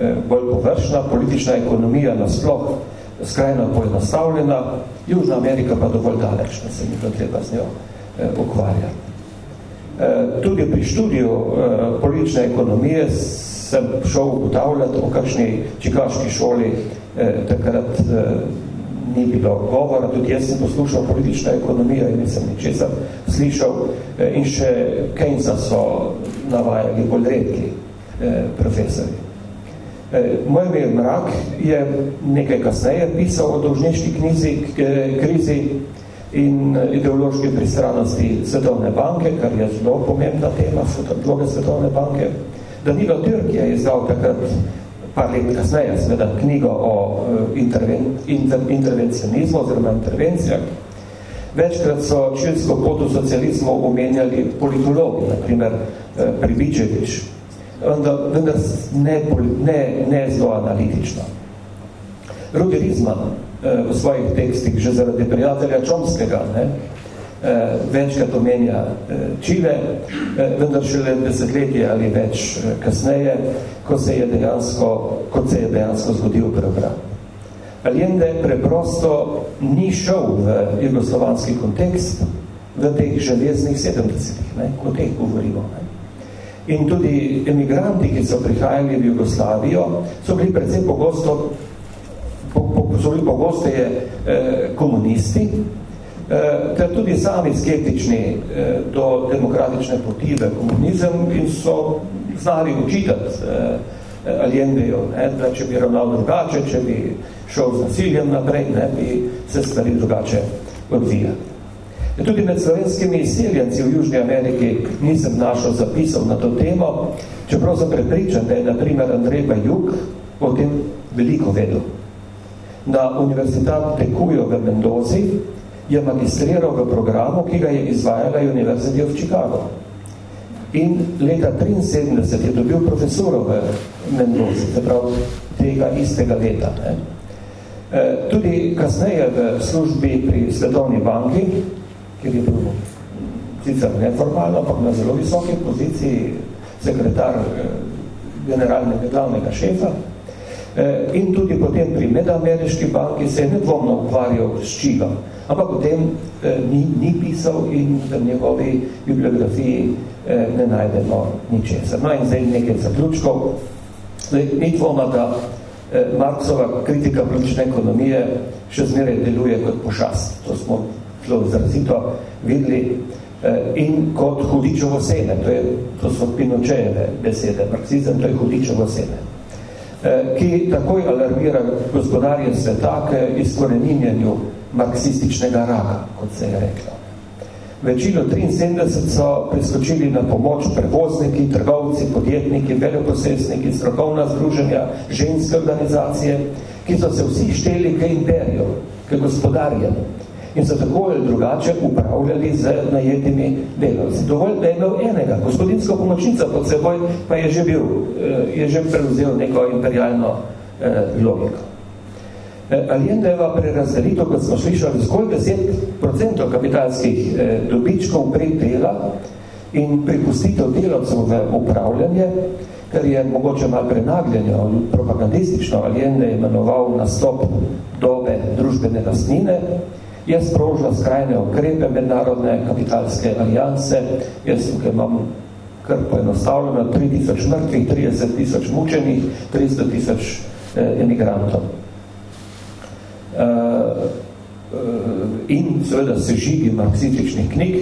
eh, bolj površna, politična ekonomija nasploh skrajno poenostavljena, Južna Amerika pa dovolj daleč, da se ni bilo treba z njo eh, ukvarjati. Eh, tudi pri študiju politične ekonomije sem šel ugotavljati o kakšni čikaški šoli, takrat ni bilo govora, tudi jaz sem poslušal politična ekonomija in nisem ničesar slišal eh, in še Keynesa so navajali bolj redki eh, profesori. Eh, moj ime Mrak je nekaj kasneje pisal o dolžniški knizi, krizi in ideološki pristranosti Svetovne banke, kar je zelo pomembna tema, vloge Svetovne banke. Danilo Türk je izdal takrat par let kasneje, seveda, knjigo o interven, inter, intervencionizmu oziroma intervencijah. Večkrat so čilsko pot v socializmu omenjali politologi, naprimer Pribičevič, vendar, vendar ne, ne, ne zelo analitično. Rudi Rizman Eh, v svojih tekstih, že zaradi prijatelja Čomskega, ne, eh, večkrat omenja eh, Čile, vendar šele desetletje ali več kasneje, ko se je dejansko, kot se je dejansko zgodil program. Allende preprosto ni šel v jugoslovanski kontekst v teh železnih 70-ih, ko teh govorimo. Ne. In tudi emigranti, ki so prihajali v Jugoslavijo, so bili predvsem pogosto so bili pogosteje eh, komunisti, eh, ter tudi sami skeptični eh, do demokratične poti v komunizem in so znali učitati Allendejo, da če bi ravnal drugače, če bi šel z nasiljem naprej, ne, bi se stvari drugače odvijali. Tudi med slovenskimi izseljenci v Južni Ameriki nisem našel zapisal na to temo, čeprav sem prepričan, da je naprimer Andrej Bajuk o tem veliko vedel na Univerzitat Tekujo v Mendozi, je magistriral v programu, ki ga je izvajala University of Chicago. In leta 73 je dobil profesoro v Mendozi, se pravi tega istega leta. Ne. E, tudi kasneje v službi pri Svetovni banki, kjer je bil sicer neformalno, ampak na zelo visoki poziciji sekretar e, generalnega glavnega šefa, in tudi potem pri medameriški banki se je nedvomno ukvarjal s čigom. Ampak o tem eh, ni, ni pisal in v njegovi bibliografiji eh, ne najdemo ničesar. No in zdaj nekaj zaključkov. Ni dvoma, da Marksova kritika politične ekonomije še zmeraj deluje kot pošast. To smo zelo izrazito videli in kot hudičovo seme. To, je, to so Pinočejeve besede. Marksizem to je hudičovo seme. Eh, ki takoj alarmira gospodarje sveta k izkoreninjenju marksističnega raka, kot se je reklo. Večino 73 so priskočili na pomoč prevozniki, trgovci, podjetniki, veljoposestniki, strokovna združenja, ženske organizacije, ki so se vsi šteli k imperiju, k gospodarjem, in so tako ali drugače upravljali z najetimi delavci. Dovolj, da je imel enega, gospodinsko pomočnica pod seboj, pa je že bil, eh, je že prevzel neko imperialno eh, logiko. Eh, Allendeva prerazdelitev, kot smo slišali, zgolj 10% kapitalskih dobičkov prek dela in pripustitev delavcev v upravljanje, kar je mogoče malo prenagljanje, propagandistično Allende imenoval nastop dobe družbene lastnine, je sprožila skrajne ukrepe mednarodne kapitalske alijanse. Jaz tukaj imam kar poenostavljeno 3000 mrtvih, 30 tisoč mučenih, 300 tisoč eh, emigrantov. Uh, uh, in seveda sežigi marksističnih knjig,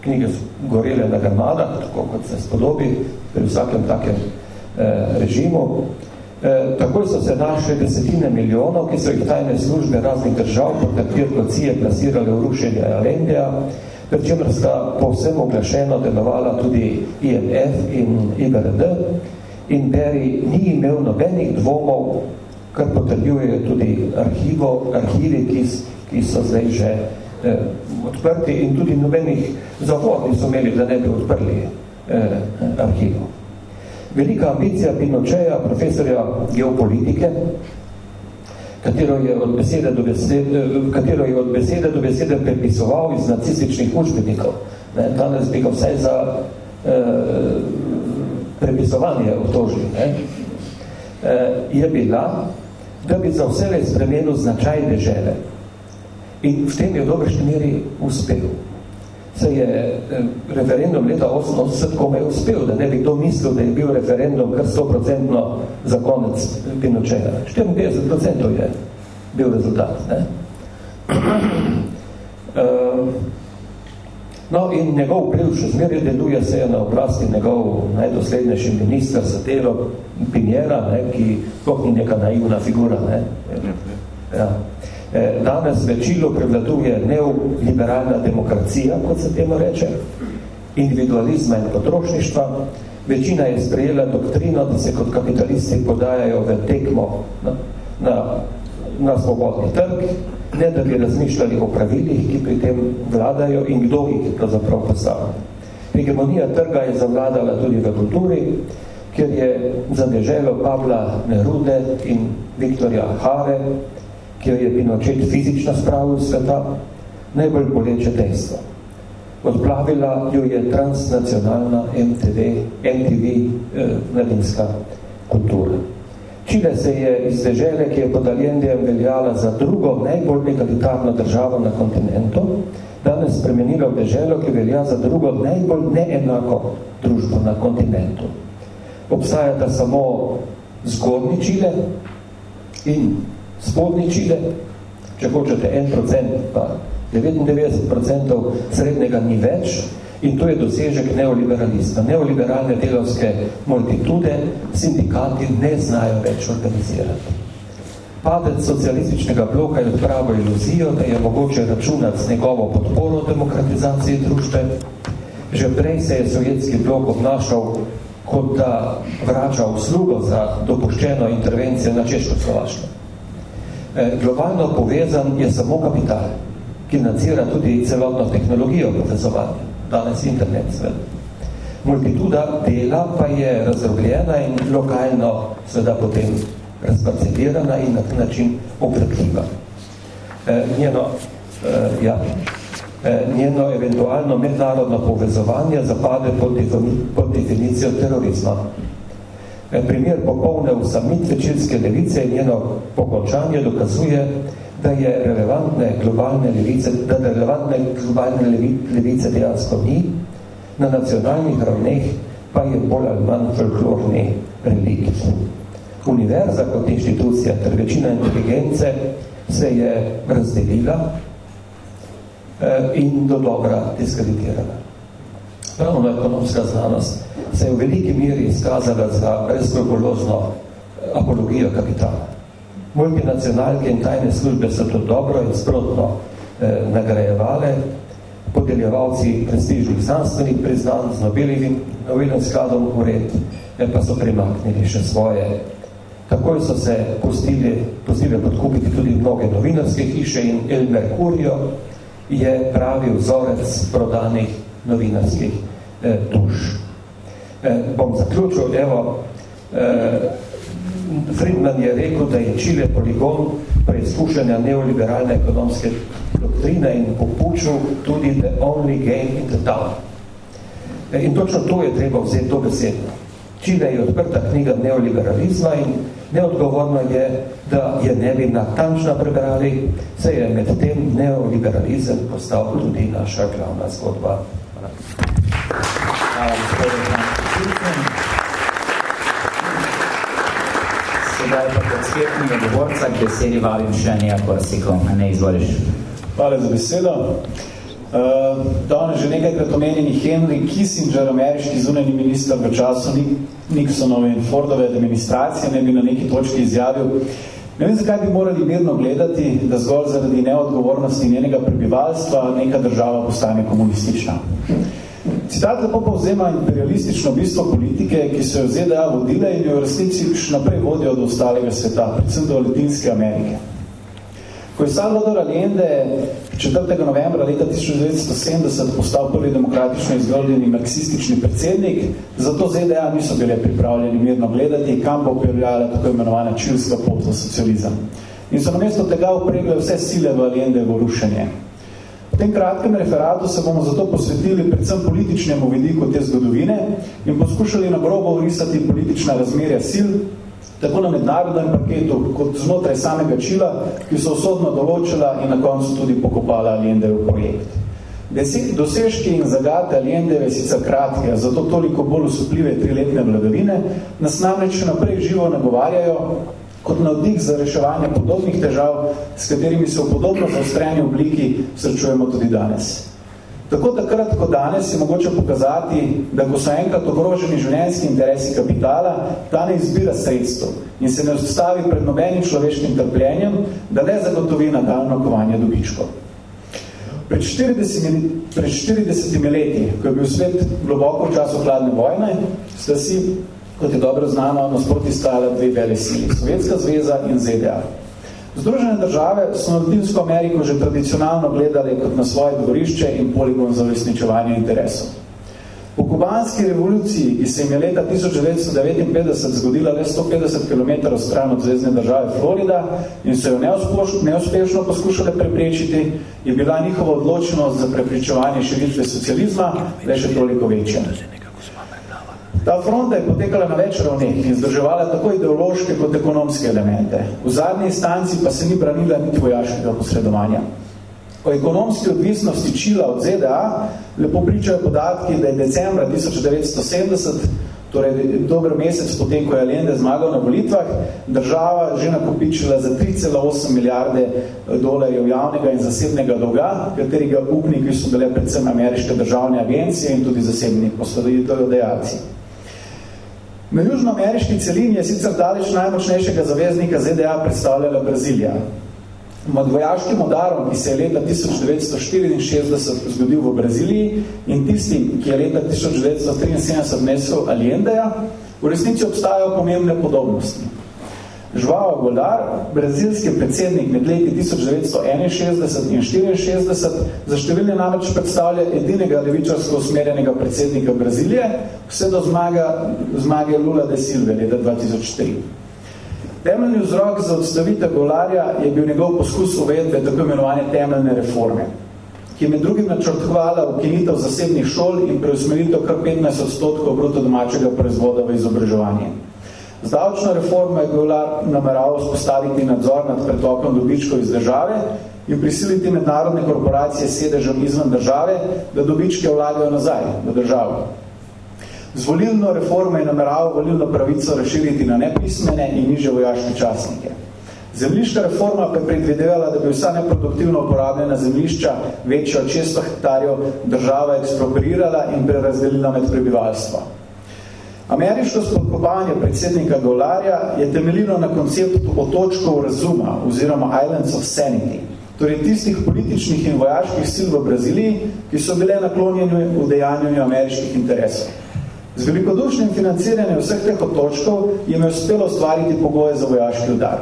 knjige gorele na grmadah, tako kot se spodobi pri vsakem takem režimu. Eh, takoj so se našle desetine milijonov, ki so jih tajne službe raznih držav, pod kater locije plasirale v rušenje Alendeja, pri čemer sta povsem oglašeno delovala tudi IMF in IBRD, in Beri ni imel nobenih dvomov, kar potrjujejo tudi arhivo, arhivi, ki, ki so zdaj že eh, odprti in tudi nobenih zavod niso imeli, da ne bi odprli eh, arhivov. Velika ambicija Pinočeja, profesorja geopolitike, katero je od besede do besede, katero je od besede do besede prepisoval iz nacističnih učbenikov. Ne, danes bi ga vse za eh, prepisovanje obtožili. Ne, eh, je bila, da bi za vse spremenil značaj dežele. In v tem je v dobršni meri uspel. Se je eh, referendum leta 88 komaj uspel, da ne bi kdo mislil, da je bil referendum kar 100% za konec Pinocheta. 54% je bil rezultat. Ne? Uh, No in njegov vpliv še zmeraj deluje se je na oblasti njegov najdoslednejši minister za telo Pinjera, ne, ki sploh ni neka naivna figura. Ne. Ja. E, danes večilo prevladuje neoliberalna demokracija, kot se temu reče, individualizma in potrošništva. Večina je sprejela doktrino, da se kot kapitalisti podajajo v tekmo na, na, na svobodni trg, ne da bi razmišljali o pravilih, ki pri tem vladajo in kdo jih pravzaprav postavlja. Hegemonija trga je zavladala tudi v kulturi, kjer je za deželo Pavla Nerude in Viktorja Hare, kjer je Pinochet fizično spravil sveta, najbolj boleče dejstvo. Odplavila jo je transnacionalna MTV, MTV eh, mladinska kultura. Čile se je iz dežele, ki je pod Allendejem veljala za drugo najbolj egalitarno državo na kontinentu, danes spremenila v deželo, ki velja za drugo najbolj neenako družbo na kontinentu. Obstajata samo zgodni Čile in spodnji Čile, če hočete 1%, pa 99% srednjega ni več, In to je dosežek neoliberalista. Neoliberalne delovske multitude sindikati ne znajo več organizirati. Padec socialističnega bloka je odpravo iluzijo, da je mogoče računati z njegovo podporo demokratizacije družbe. Že prej se je sovjetski blok obnašal, kot da vrača uslugo za dopuščeno intervencijo na Češko-Slovaško. E, globalno povezan je samo kapital, ki nadzira tudi celotno tehnologijo povezovanja danes internet svet. Multituda dela pa je razrobljena in lokalno seveda potem razparcelirana in na način obrekljiva. E, njeno, e, ja, e, njeno eventualno mednarodno povezovanje zapade pod, pod definicijo terorizma. E, primer popolne usamitve čilske levice in njeno pokončanje dokazuje, da je relevantne globalne levice, da relevantne globalne levice dejansko ni, na nacionalnih ravneh pa je bolj ali manj folklorni relikt. Univerza kot inštitucija ter večina inteligence se je razdelila eh, in do dobra diskreditirala. Pravno ekonomska znanost se je v veliki miri izkazala za brezkrupulozno apologijo kapitala. Multinacionalke in tajne službe so to dobro in sprotno eh, nagrajevale, podeljevalci prestižnih znanstvenih priznanj z Nobelovim, Nobelovim skladom ured, eh, pa so premaknili še svoje. Takoj so se pustili, pustili podkupiti tudi mnoge novinarske hiše in El Mercurio je pravi vzorec prodanih novinarskih eh, duš. Eh, bom zaključil, evo, eh, Friedman je rekel, da je Čile poligon preizkušanja neoliberalne ekonomske doktrine in popučil tudi the only game in the town. E, in točno to je treba vzeti to besedno. Čile je odprta knjiga neoliberalizma in neodgovorno je, da je ne bi natančno prebrali, se je med tem neoliberalizem postal tudi naša glavna zgodba. Hvala, gospodin sedaj pa kot sklepnega govorca k besedi vabim še Neja Korsiko. Ne izvoliš. Hvala za besedo. Uh, danes že nekajkrat omenjeni Henry Kissinger, ameriški zunani minister v času Nixonove in Fordove administracije, ne bi na neki točki izjavil, ne vem, zakaj bi morali mirno gledati, da zgolj zaradi neodgovornosti njenega prebivalstva neka država postane komunistična. Citat lepo povzema imperialistično bistvo politike, ki so jo ZDA vodile in jo v resnici še naprej vodijo do ostalega sveta, predvsem do Latinske Amerike. Ko je Salvador Allende 4. novembra leta 1970 postal prvi demokratično izgledeni marksistični predsednik, zato ZDA niso bile pripravljeni mirno gledati, kam bo pripravljala tako imenovana čilska pot za socializem. In so namesto tega upregle vse sile v Allende v rušenje. V tem kratkem referatu se bomo zato posvetili predvsem političnemu vidiku te zgodovine in poskušali na grobo urisati politična razmerja sil, tako na mednarodnem paketu, kot znotraj samega Čila, ki so osodno določila in na koncu tudi pokopala Allendev projekt. Dosežki in zagate Allendeve sicer kratke, zato toliko bolj usupljive triletne vladavine, nas namreč naprej živo nagovarjajo kot navdih za reševanje podobnih težav, s katerimi se v podobno zaostreni obliki srečujemo tudi danes. Tako takrat, kot danes, je mogoče pokazati, da ko so enkrat ogroženi življenjski interesi kapitala, ta ne izbira sredstvo in se ne ustavi pred nobenim človeškim trpljenjem, da ne zagotovi nadaljno kovanje dobičkov. Pred 40, pred 40 leti, ko je bil svet globoko v času hladne vojne, sta si, kot je dobro znano, nasproti stala dve vele sili, Sovjetska zveza in ZDA. Združene države so na Latinsko Ameriko že tradicionalno gledali kot na svoje dvorišče in poligon za resničevanje interesov. Po kubanski revoluciji, ki se jim je leta 1959 zgodila le 150 km stran od zvezdne države Florida in so jo neuspešno poskušali preprečiti, je bila njihova odločenost za prepričevanje širitve socializma le še toliko večja. Ta fronta je potekala na več ravneh in zdrževala tako ideološke kot ekonomske elemente. V zadnji instanci pa se ni branila niti vojaškega posredovanja. O ekonomski odvisnosti Čila od ZDA lepo pričajo podatki, da je decembra 1970, torej dober mesec potem, ko je Allende zmagal na volitvah, država že nakopičila za 3,8 milijarde dolarjev javnega in zasebnega dolga, katerega upniki so bile predvsem ameriške državne agencije in tudi zasebni poslodejalci. Na južnoameriški celini je sicer daleč najmočnejšega zaveznika ZDA predstavljala Brazilija. Med vojaškim udarom, ki se je leta 1964 zgodil v Braziliji in tistim, ki je leta 1973 nesel Allendeja, v resnici obstajajo pomembne podobnosti. Žvao Godar, brazilski predsednik med leti 1961 in 64, za številne namreč predstavlja edinega levičarsko usmerjenega predsednika Brazilije, vse do zmaga, zmage Lula de Silve leta 2003. Temeljni vzrok za odstavitev Golarja je bil njegov poskus uvedbe tako imenovane temeljne reforme, ki je med drugim načrtovala ukinitev zasebnih šol in preusmeritev kar 15 odstotkov bruto domačega proizvoda v izobraževanje. Z davčno reformo je Golar nameraval spostaviti nadzor nad pretokom dobičkov iz države in prisiliti mednarodne korporacije s sedežem izven države, da dobičke vlagajo nazaj v državo. Z volilno reformo je nameraval volilno pravico razširiti na nepismene in niže vojaške časnike. Zemljiška reforma pa je predvidevala, da bi vsa neproduktivno uporabljena zemljišča večja od 600 hektarjev država ekspropriirala in prerazdelila med prebivalstvo. Ameriško spodkopanje predsednika Golarja je temeljilo na konceptu otočkov razuma oziroma Islands of Sanity, torej tistih političnih in vojaških sil v Braziliji, ki so bile naklonjeni v dejanju ameriških interesov. Z velikodušnim financiranjem vseh teh otočkov je uspelo stvariti pogoje za vojaški udar.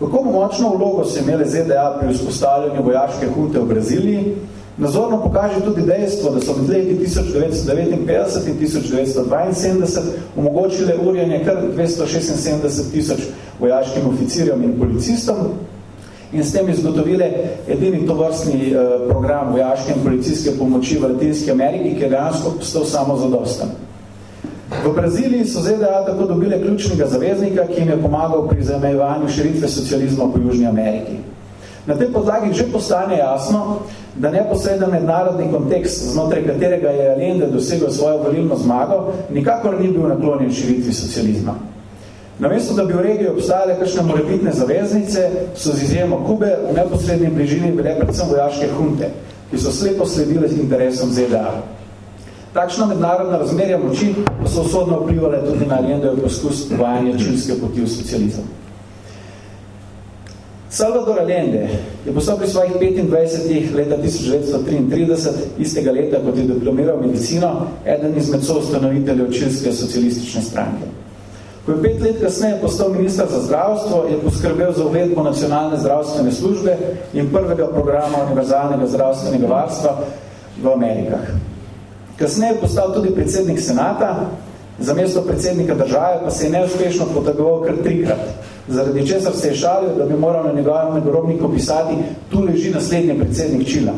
Kako močno vlogo so imele ZDA pri vzpostavljanju vojaške hunte v Braziliji, Nazorno pokaže tudi dejstvo, da so med leti 1959 in 1972 omogočile urjanje kar 276 tisoč vojaškim oficirjem in policistom in s tem izgotovile edini tovrstni eh, program vojaške in policijske pomoči v Latinski Ameriki, ki je dejansko postal samo zadostan. V Braziliji so ZDA tako dobile ključnega zaveznika, ki jim je pomagal pri zamejevanju širitve socializma po Južni Ameriki. Na tej podlagi že postane jasno, da neposreden mednarodni kontekst, znotraj katerega je Allende dosegel svojo volilno zmago, nikakor ni bil naklonjen širitvi socializma. Namesto, da bi v regiji obstajale kakšne morebitne zaveznice, so z izjemo Kube v neposrednji bližini bile predvsem vojaške hunte, ki so slepo sledile z interesom ZDA. Takšna mednarodna razmerja moči pa so osodno vplivale tudi na Allendev poskus uvajanja čilske poti v socializem. Salvador Allende je postal pri svojih 25 leta 1933, istega leta, kot je diplomiral medicino, eden izmed soustanoviteljev čilske socialistične stranke. Ko je pet let kasneje postal minister za zdravstvo, je poskrbel za uvedbo nacionalne zdravstvene službe in prvega programa univerzalnega zdravstvenega varstva v Amerikah. Kasneje je postal tudi predsednik senata, za mesto predsednika države pa se je neuspešno potegoval kar trikrat, zaradi česar se je šalil, da bi moral na njegovem nagrobniku pisati, tu leži naslednji predsednik Čila.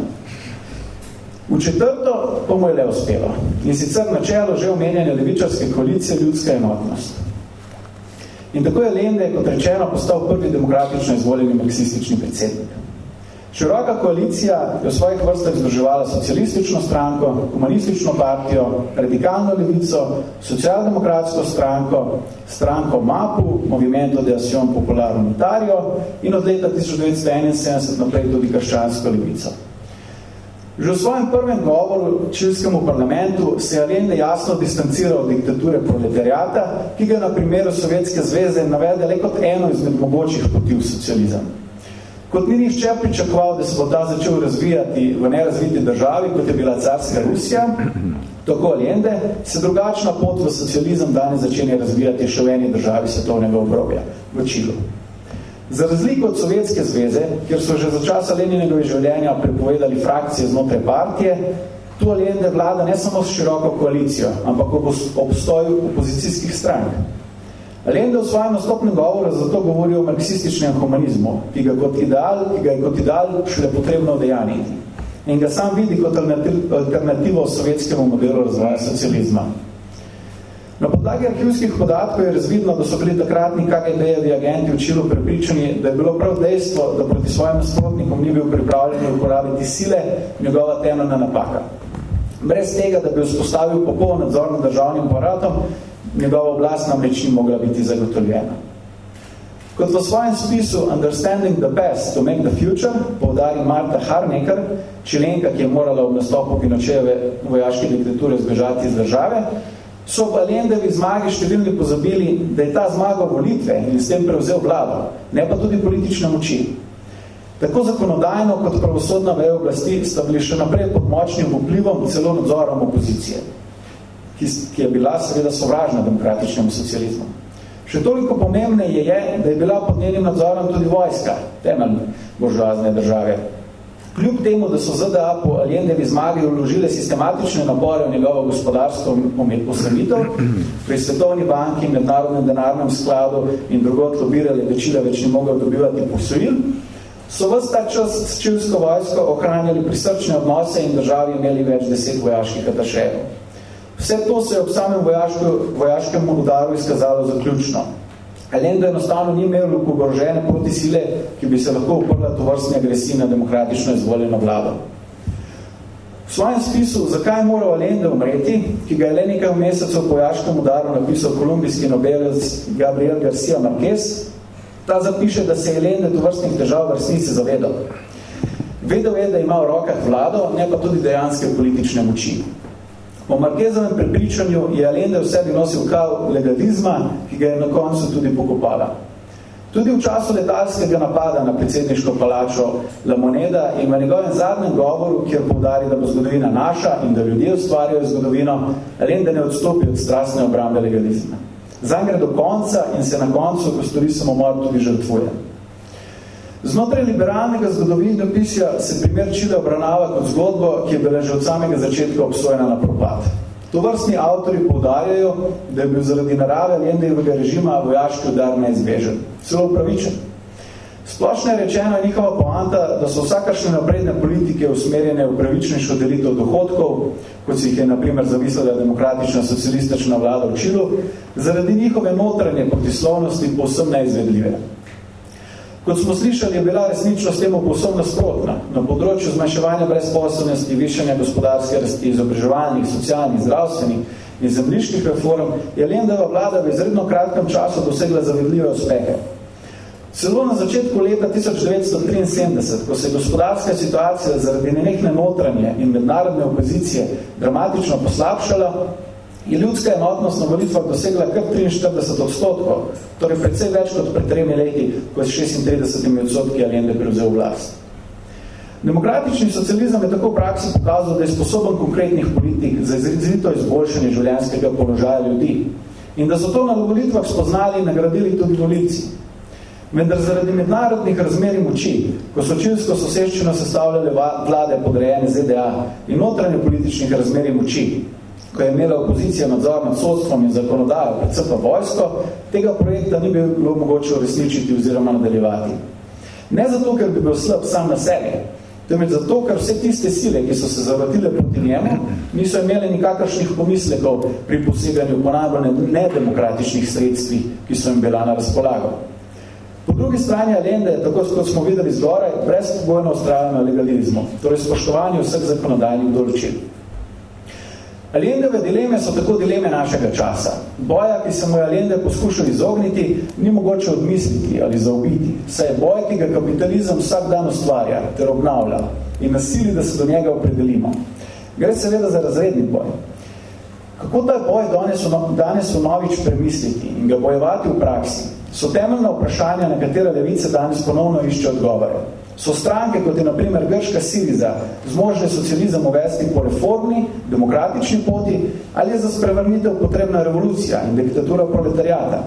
V četrto pa mu je le uspelo. In sicer načelo že omenjanja levičarske koalicije ljudska enotnost. In tako je Lende, kot rečeno, postal prvi demokratično izvoljeni marksistični predsednik. Široka koalicija je v svojih vrstah združevala socialistično stranko, humanistično partijo, radikalno levico, socialdemokratsko stranko, stranko MAPU, Movimento de Asion Popular Unitario in od leta 1971 naprej tudi krščansko levico. Že v svojem prvem govoru čilskemu parlamentu se je Allende jasno distanciral od diktature proletariata, ki ga na primeru Sovjetske zveze navede le kot eno izmed mogočih poti v socializem. Kot ni nišče pričakoval, da se bo ta začel razvijati v nerazviti državi, kot je bila carska Rusija, tako Allende, se drugačna pot v socializem danes začenja razvijati še v eni državi svetovnega obrobja, v Čilu. Za razliko od Sovjetske zveze, kjer so že za časa Leninega življenja prepovedali frakcije znotraj partije, tu Allende vlada ne samo s široko koalicijo, ampak ob obstoju opozicijskih strank. Allende v svojem nastopnem govoru zato govori o marksističnem humanizmu, ki ga, kot ideal, ki ga je kot ideal šele potrebno dejaniti. In ga sam vidi kot alternativo sovjetskemu modelu razvoja socializma. Na podlagi arhivskih podatkov je razvidno, da so bili takratni KGB-jevi agenti v Čilu prepričani, da je bilo prav dejstvo, da proti svojim nasprotnikom ni bil pripravljen uporabiti sile, njegova temeljna napaka. Brez tega, da bi vzpostavil popoln nadzor nad državnim aparatom, njegova oblast namreč ni mogla biti zagotovljena. Kot v svojem spisu Understanding the Past to make the Future povdari Marta Harnecker, čilenka, ki je morala v nastopu Pinočeve vojaške diktature zbežati iz države, so v Allendevi zmagi številni pozabili, da je ta zmaga volitve in s tem prevzel vlado, ne pa tudi politične moči. Tako zakonodajno kot pravosodna veja oblasti sta bili še naprej pod močnim vplivom celo nadzorom opozicije ki, ki je bila seveda sovražna demokratičnemu socializmu. Še toliko pomembne je, da je bila pod njenim nadzorom tudi vojska, temelj božoazne države. Kljub temu, da so ZDA po Allendevi zmagi vložile sistematične napore v njegovo gospodarstvo posreditev, pri Svetovni banki, Mednarodnem denarnem skladu in drugot lobirali, Čile več ni mogel dobivati posojil, so vse ta čas s čilsko vojsko ohranjali prisrčne odnose in državi imeli več deset vojaških atašejev. Vse to se je ob samem vojaško, vojaškem udaru izkazalo za ključno. Elenda enostavno ni imel oborožene proti sile, ki bi se lahko uprla to vrstne agresiji na demokratično izvoljeno vlado. V svojem spisu, zakaj je moral Allende umreti, ki ga je le nekaj mesecev po vojaškem udaru napisal kolumbijski nobelec Gabriel Garcia Marquez, ta zapiše, da se je Allende to vrstnih težav v resnici zavedal. Vedel je, da ima v rokah vlado, ne pa tudi dejanske politične moči. Po Markezovem prepričanju je Allende v sebi nosil kav legalizma, ki ga je na koncu tudi pokopala. Tudi v času letalskega napada na predsedniško palačo La Moneda in v njegovem zadnjem govoru, kjer povdari, da bo zgodovina naša in da ljudje ustvarjajo zgodovino, Allende ne odstopi od strastne obrambe legalizma. Zanj gre do konca in se na koncu, ko stori samomor, tudi žrtvuje. Znotraj liberalnega zgodovinopisja se primer Čile obravnava kot zgodbo, ki je bila že od samega začetka obsojena na propad. To vrstni avtori poudarjajo, da je bil zaradi narave Allendejevega režima vojaški udar neizbežen. Celo upravičen. Splošno je rečeno njihova poanta, da so vsakašne napredne politike usmerjene v pravičnejšo delitev dohodkov, kot si jih je naprimer zamislila demokratična socialistična vlada v Čilu, zaradi njihove notranje protislovnosti povsem neizvedljive. Kot smo slišali, je bila resničnost temu povsem nasprotna. Na področju zmanjševanja brezposobnosti, višanja gospodarske rasti, izobraževalnih, socialnih, zdravstvenih in zemljiških reform je Lendova vlada v izredno kratkem času dosegla zavedljive uspehe. Celo na začetku leta 1973, ko se je gospodarska situacija zaradi nenehne notranje in mednarodne opozicije dramatično poslabšala, je ljudska enotnost na volitvah dosegla kar 43 odstotkov, torej predvsej več kot pred tremi leti, ko je s 36 odstotki Allende prevzel vlast. Demokratični socializem je tako v praksi pokazal, da je sposoben konkretnih politik za izrazito izboljšanje življenjskega položaja ljudi in da so to na volitvah spoznali in nagradili tudi volivci. Vendar zaradi mednarodnih razmeri moči, ko so čilsko soseščino sestavljale vlade podrejene ZDA in notranje političnih razmeri moči, ko je imela opozicija nadzor nad sodstvom in zakonodajo, predvsem pa vojsko, tega projekta ni bilo mogoče uresničiti oziroma nadaljevati. Ne zato, ker bi bil slab sam na sebi, temveč zato, ker vse tiste sile, ki so se zavrtile proti njemu, niso imeli nikakršnih pomislekov pri poseganju po najbolj nedemokratičnih sredstvih, ki so jim bila na razpolago. Po drugi strani Allende, tako kot smo videli zgoraj, brezpogojno ustraja na legalizmu, torej spoštovanju vseh zakonodajnih določil. Allendeve dileme so tako dileme našega časa. Boja, ki se mu je Allende poskušal izogniti, ni mogoče odmisliti ali zaobiti. Saj je boj, ki ga kapitalizem vsak dan ustvarja ter obnavlja in nasili, da se do njega opredelimo. Gre seveda za razredni boj. Kako ta boj danes, danes v novič premisliti in ga bojevati v praksi? So temeljna vprašanja, na katera levice danes ponovno išče odgovore. So stranke, kot je naprimer Grška Siriza, zmožne socializem uvesti po reformni, demokratični poti, ali je za sprevrnitev potrebna revolucija in diktatura proletarijata?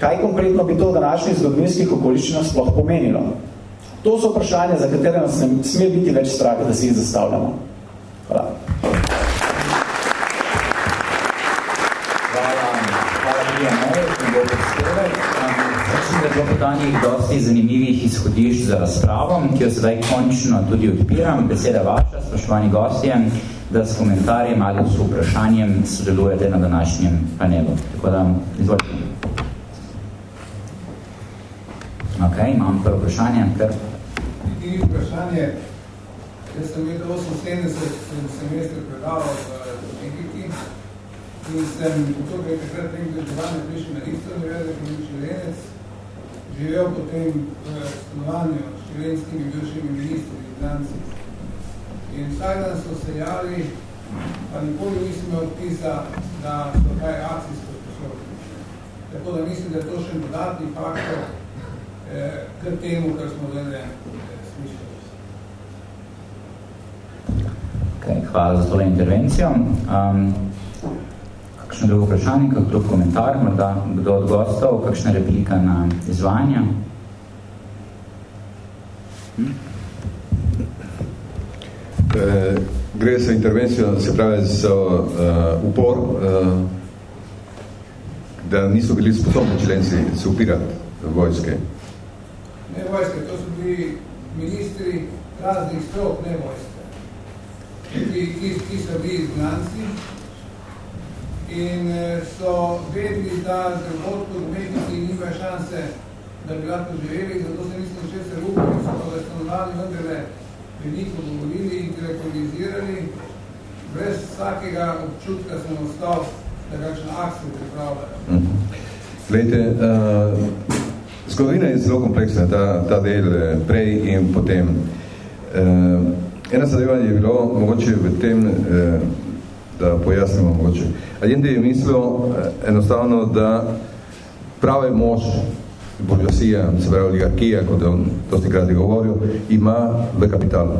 Kaj konkretno bi to v današnjih zgodovinskih okoliščinah sploh pomenilo? To so vprašanja, za katere nas ne sme biti več strah, da si jih zastavljamo. Podanih dosti zanimivih izhodišč za razpravo, ki jo sedaj končno tudi odpiram. Beseda vaša, spoštovani gostje, da s komentarjem ali s vprašanjem sodelujete na današnjem panelu. Tako da, izvolite. Ok, imam prvo vprašanje. Kar... Edini vprašanje, jaz sem imel 78 semestr predaval v Enkiki in sem tukaj takrat nekaj državanje prišel na isto univerze, ki je čelenec, živel potem v stanovanju s čilenskimi bivšimi ministri in danci. In vsak dan so seljali, pa nikoli nismo imeli odpisa, da so kaj akcijsko sposobni. Tako da mislim, da je to še dodatni faktor eh, k temu, kar smo zdaj eh, smišljali. Okay, hvala za tole intervencijo. Um, kakšno drugo vprašanje, kak drug komentar, morda kdo od gostov, kakšna replika na izvajanje? Hm? E, gre za intervencijo, se pravi, za uh, upor, uh, da niso bili sposobni členci se upirati vojske. Ne vojske, to so bili ministri raznih strok, ne vojske. Ki, ki, ki so bili izgnanci, in eh, so vedeli, da drugod kot umetniki nima šanse, da bi lahko živeli, zato se nismo še se upali, so pa da stanovali vendarle veliko govorili in telefonizirali, brez vsakega občutka sem ostal, da kakšna akcija pripravljajo. Mhm. Glejte, uh, zgodovina je zelo kompleksna, ta, ta del eh, prej in potem. Uh, ena zadeva je bilo mogoče v tem uh, da pojasnimo mogoče. Allende je mislil eh, enostavno, da pravi mož, burjosija, se pravi oligarkija, kot je on dosti krati govoril, ima v kapitalu,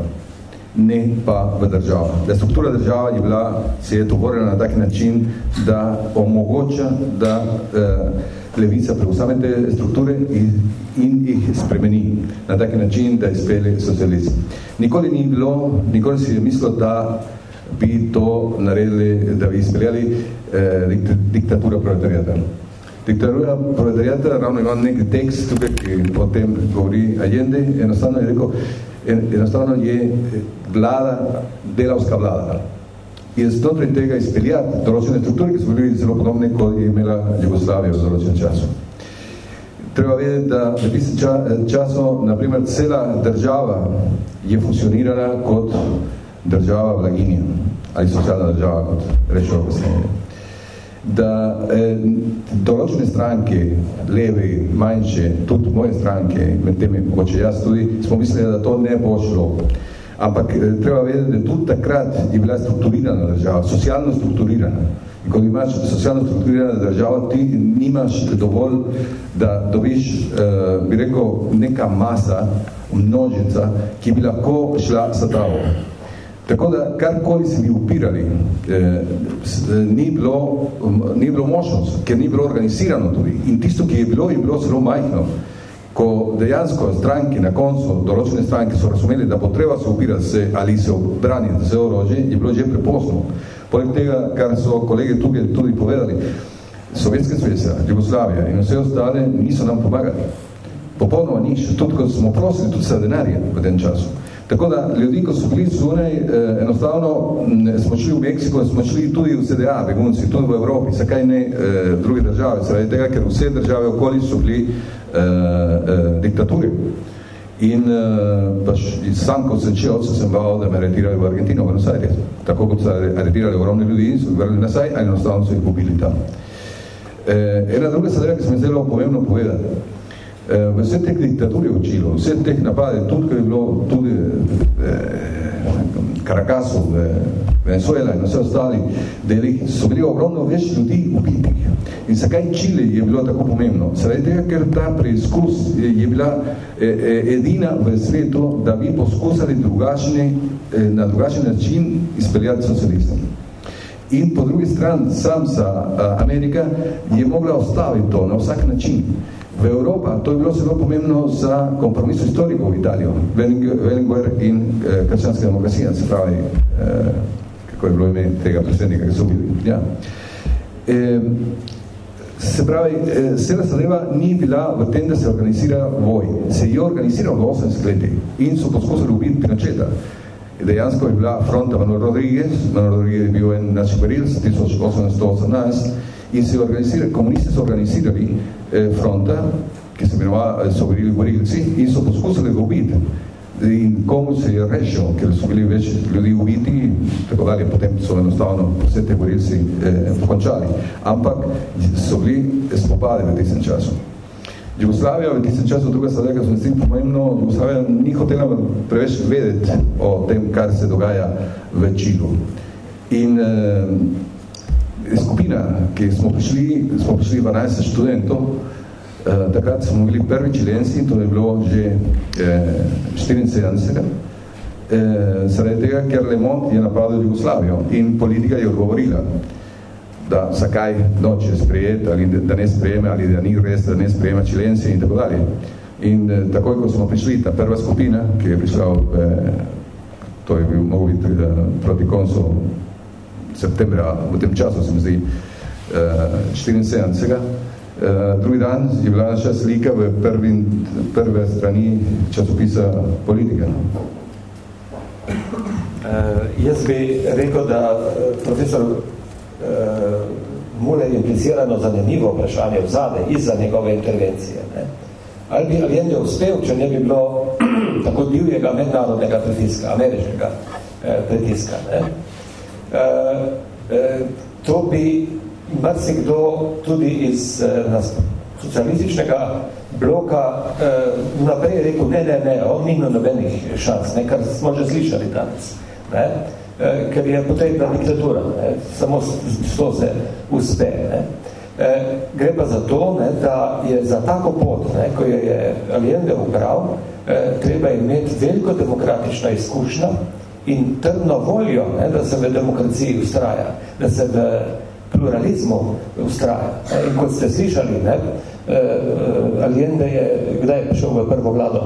ne pa v državo. Da struktura država je bila, se je tovorila na tak način, da omogoča, da eh, levica preusame te strukture in, in jih spremeni na tak način, da izpele socializem. Nikoli ni bilo, nikoli si je mislil, da bi to naredili, da bi izpeljali eh, diktatura proletarijata. Diktatura proletarijata ravno ima nek tekst tukaj, ki potem govori Allende, enostavno je rekel, enostavno je vlada, delavska vlada. In znotraj tega izpeljati določene strukture, ki so bili zelo podobne, kot je imela Jugoslavija v določenem času. Treba vedeti, da v tistem času, naprimer, cela država je funkcionirala kot država blaginja ali socialna država, kot rečejo kasneje. Da eh, določene stranke, levi, manjše, tudi moje stranke, med temi mogoče jaz tudi, smo mislili, da to ne bo šlo. Ampak eh, treba vedeti, da tudi takrat je bila strukturirana država, socialno strukturirana. In ko imaš socialno strukturirana država, ti nimaš dovolj, da dobiš, eh, bi rekel, neka masa, množica, ki bi lahko šla sa tavo. Tako da, karkoli se bi upirali, eh, ni, bilo, ni bilo možnost, ker ni bilo organizirano tudi. In tisto, ki je bilo, je bilo zelo majhno. Ko dejansko stranke na koncu, določene stranke so razumeli, da bo treba se upirati se, ali se obraniti vse orožje, je bilo že prepozno. Poleg tega, kar so kolege tukaj tudi povedali, Sovjetska zveza, Jugoslavija in vse ostale niso nam pomagali. Popolnoma nič. Tudi, ko smo prosili tudi za denarje v tem času. Tako da ljudi, ko so bili zunaj, eh, enostavno smo šli v Meksiko, smo šli tudi v ZDA, begunci, tudi v Evropi, zakaj ne eh, druge države, zaradi tega, ker vse države okoli so bili eh, eh, diktaturi. In eh, pač sam, kot sem so sem bal, da me aretirali v Argentino, v Buenos Aires. Tako kot so aretirali ogromne ljudi in so jih vrli nazaj, ali enostavno so jih pobili tam. Eh, ena druga sadreva, ki se mi zelo pomembno povedati, vse teh diktaturi učilo, vse teh napade, tudi, je bilo tudi eh, Caracasov, eh, Venezuela in vse ostali delih, so bili ogromno več ljudi ubitih. In zakaj Čile je bilo tako pomembno? Zaradi tega, ker ta preizkus je, je bila eh, eh edina v svetu, da bi poskusali drugačne, eh, na drugačen način izpeljati socialistom. In po drugi strani, sam sa uh, Amerika je mogla ostaviti to na vsak način. V Evropa, to je bilo zelo pomembno za kompromis historikov v Italijo, Wellinger in eh, krščanska demokracija, se pravi, eh, kako je bilo ime tega predsednika, ki so bili. Ja. Eh, se pravi, eh, cela zadeva ni bila v tem, da se organizira voj. Se je organiziral v 80 letih in so poskusili ubiti Pinocheta. Dejansko je bila fronta Manuel Rodriguez, Manuel Rodriguez je bil en naš baril, 1818, in se organizirali, komunisti so organizirali eh, fronta, ki se imenovali, so bili borilci, in so poskusili ga ubiti. In komu se je rešil, ker so bili več ljudi ubiti, tako dalje, potem so enostavno vse te borilci eh, pokončali. Ampak so bili spopade v tistem času. Jugoslavija v tistem času, druga sadega, so mislim pomembno, Jugoslavija ni hotela preveč vedeti o tem, kar se dogaja v Čilu. In eh, skupina, ki smo prišli, smo prišli 12 študentov, eh, takrat smo bili prvi čilenci, to je bilo že eh, 74. Eh, zaradi tega, ker Le Monde je napadal Jugoslavijo in politika je odgovorila, da zakaj noče sprejeti, ali da ne sprejeme, ali da ni res, da ne sprejema čilenci in tako dalje. In eh, takoj, ko smo prišli, ta prva skupina, ki je prišla, eh, to je bil mogo biti eh, proti koncu septembra, v tem času se mi zdi, uh, 74. Uh, drugi dan je bila naša slika v prvi, prve strani časopisa politika. Uh, jaz bi rekel, da uh, profesor uh, Mule je implicirano zanimivo vprašanje vzade iza njegove intervencije. Ne? Ali bi Allende uspel, če ne bi bilo tako divjega mednarodnega pritiska, ameriškega eh, pritiska. Ne? Eh, eh, to bi marsikdo tudi iz eh, nas, socialističnega bloka naprej rekel, ne, ne, ne, on nima nobenih šans, ne, kar smo že slišali danes. Ne? ker je potrebna diktatura, ne? samo to se uspe. Ne? E, gre pa za to, ne, da je za tako pot, ne, ko je, je Allende ubral, e, treba imeti veliko demokratična izkušnja, in trdno voljo, ne, da se v demokraciji ustraja, da se v pluralizmu ustraja. Ne. In kot ste slišali, ne, uh, Allende je, kdaj je prišel v prvo vlado?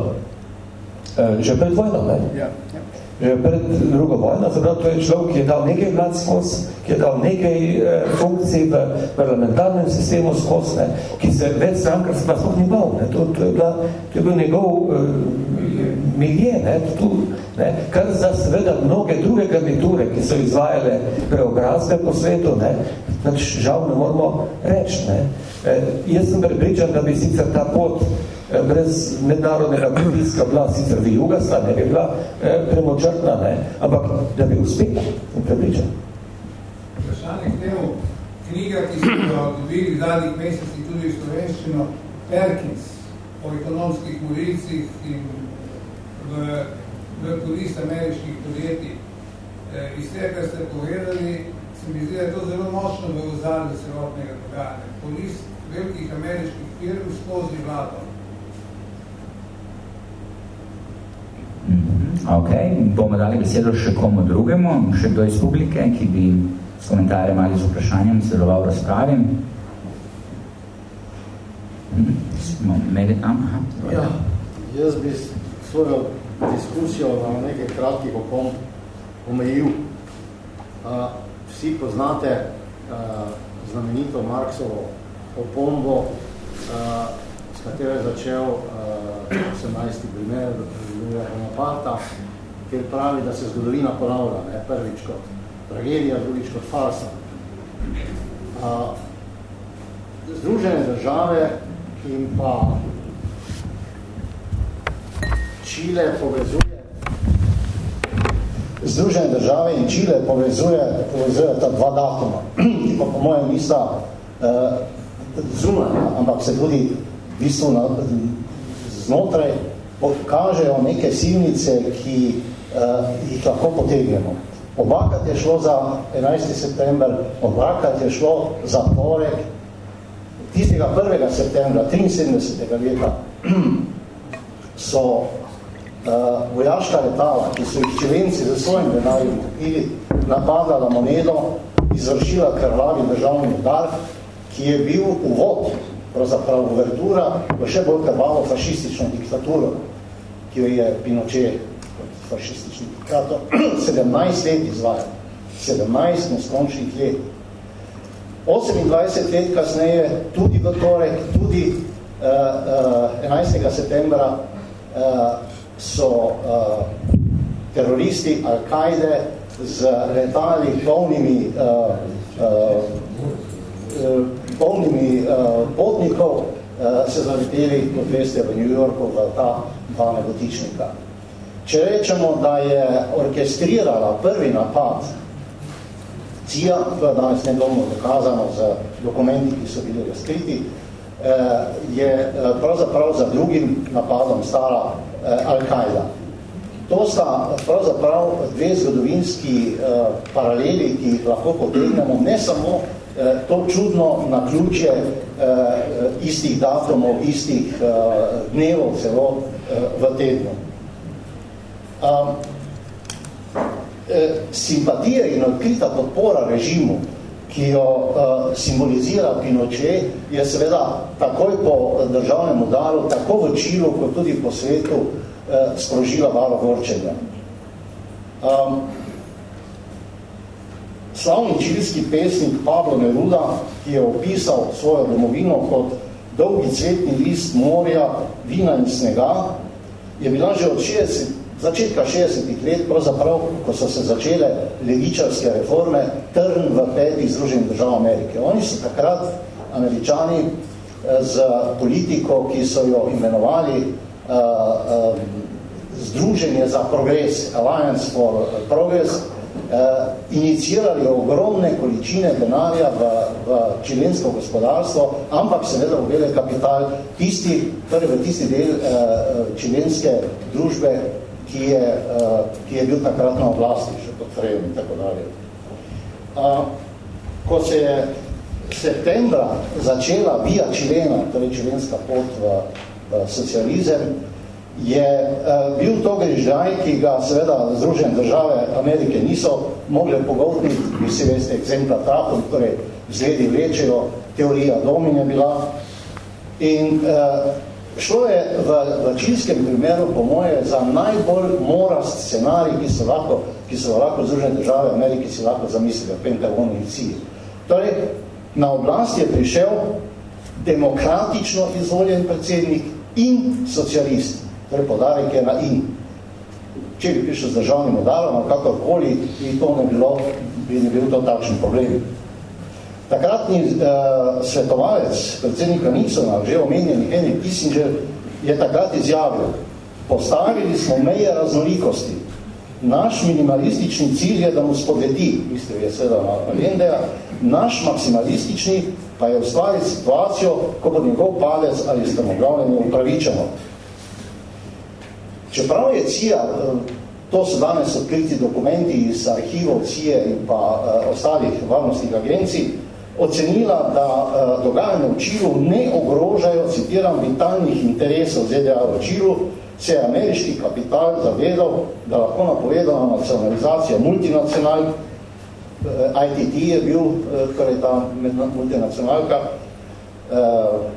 Uh, že pred vojno, ne? Ja. ja. Že pred drugo vojno, zapravo to je človek, ki je dal nekaj vlad skozi, ki je dal nekaj uh, funkcij v parlamentarnem sistemu skozi, ne, ki se več strankar se pa sploh ni bal. Ne. To, to, je bila, to je bil njegov uh, milije, ne, tu, ne, kar za seveda mnoge druge garniture, ki so izvajale preobrazbe po svetu, ne, znači žal ne moramo reči. Ne. E, jaz sem prepričan, da bi sicer ta pot e, brez mednarodnega pritiska bila sicer vijugasta, ne bi bila e, premočrtna, ne, ampak da bi uspel, sem prepričan. Vprašanje k temu, knjiga, ki smo dobili v zadnjih mesecih tudi v slovenščino, Perkins, o ekonomskih morilcih in v, v korist ameriških podjetij. E, iz tega, kar ste povedali, se mi zdi, da je to zelo močno v ozadju celotnega dogajanja. Korist velikih ameriških firm skozi vlado. Mhm, ok, bomo dali besedo še komu drugemu, še kdo iz publike, ki bi s komentarjem ali z vprašanjem celoval razpravi. Mhm, smo imeli tam, aha. Ja, jaz bi svojo diskusijo na nekaj kratkih opomb omejil. Vsi poznate znamenito Marksovo opombo, s katero je začel uh, 18. primer Louis Bonaparte kjer pravi, da se zgodovina ponavlja, ne? prvič kot tragedija, drugič kot farsa. Združene države in pa Čile povezuje Združene države in Čile povezuje, povezuje ta dva datuma, ki pa po mojem nista eh, zunanja, ampak se tudi v bistvu na, znotraj kažejo neke silnice, ki uh, jih lahko potegnemo. Obakrat je šlo za 11. september, obakrat je šlo za porek tistega 1. septembra 73. leta so uh, vojaška letala, ki so jih čilenci za svojim denarjem kupili, napadala monedo, izvršila krvavi državni udar, ki je bil uvod, pravzaprav uvertura, v še bolj krvavo fašistično diktaturo ki jo je Pinochet kot fašistični diktator 17 let izvajal. 17 neskončnih let. 28 let kasneje, tudi v torek, tudi uh, uh, 11. septembra uh, so uh, teroristi Al-Kaide z letali polnimi, uh, uh, polnimi uh, potnikov uh, se zaleteli, kot veste, v New Yorku v ta dva nebotičnika. Če rečemo, da je orkestrirala prvi napad CIA, to je danes nedomno dokazano z dokumenti, ki so bili razkriti, je pravzaprav za drugim napadom stala eh, Al-Qaeda. To sta pravzaprav dve zgodovinski paraleli, ki jih lahko potegnemo, ne samo to čudno naključje istih datumov, istih dnevov celo v tednu. Um, simpatija in odkrita podpora režimu, ki jo uh, simbolizira Pinochet, je seveda takoj po državnem udaru, tako v Čilu, kot tudi po svetu, uh, sprožila valo gorčenja. Um, slavni čilski pesnik Pablo Neruda, ki je opisal svojo domovino kot dolgi cvetni list morja, vina in snega, je bila že od 60, začetka 60 let, pravzaprav, ko so se začele levičarske reforme, trn v petih Združenih držav Amerike. Oni so takrat, američani, eh, z politiko, ki so jo imenovali uh, uh, Združenje za progres, Alliance for Progress, uh, inicirali ogromne količine denarja v, v čilensko gospodarstvo, ampak seveda v bele kapital tisti, prvi tisti del uh, čilenske družbe, ki je, uh, ki je bil takrat na oblasti, še pod Frejem in tako dalje. Uh, ko se je septembra začela via čilena, torej čilenska pot v, v socializem, je uh, bil to grižaj, ki ga seveda Združene države Amerike niso mogli pogoltniti, vi si veste, eksempla tako, torej zgledi vlečejo, teorija domin je bila. In uh, šlo je v, v čilskem primeru, po moje, za najbolj morast scenarij, ki so lahko, ki so lahko Združene države Amerike si lahko zamislili, Pentagon in CIA. Torej, na oblast je prišel demokratično izvoljen predsednik in socialist torej podarek je na in. Če bi prišel z državnim udarom, kakorkoli, bi to ne bilo, bi ne bil to takšen problem. Takratni uh, svetovalec predsednika Nixona, že omenjeni Henry Kissinger, je takrat izjavil, postavili smo meje raznolikosti. Naš minimalistični cilj je, da mu spodleti, mislim, je seveda na Alendeja, naš maksimalistični pa je ustvariti situacijo, ko bo njegov padec ali strmoglavljenje upravičeno. Čeprav je CIA, eh, to so danes odkriti dokumenti iz arhivov CIA in pa uh, ostalih varnostnih agencij, ocenila, da uh, dogajanje v Čilu ne ogrožajo, citiram, vitalnih interesov ZDA v Čilu, se je ameriški kapital zavedal, da lahko napovedana nacionalizacija multinacionalk, uh, ITT je bil, uh, torej ta multinacionalka,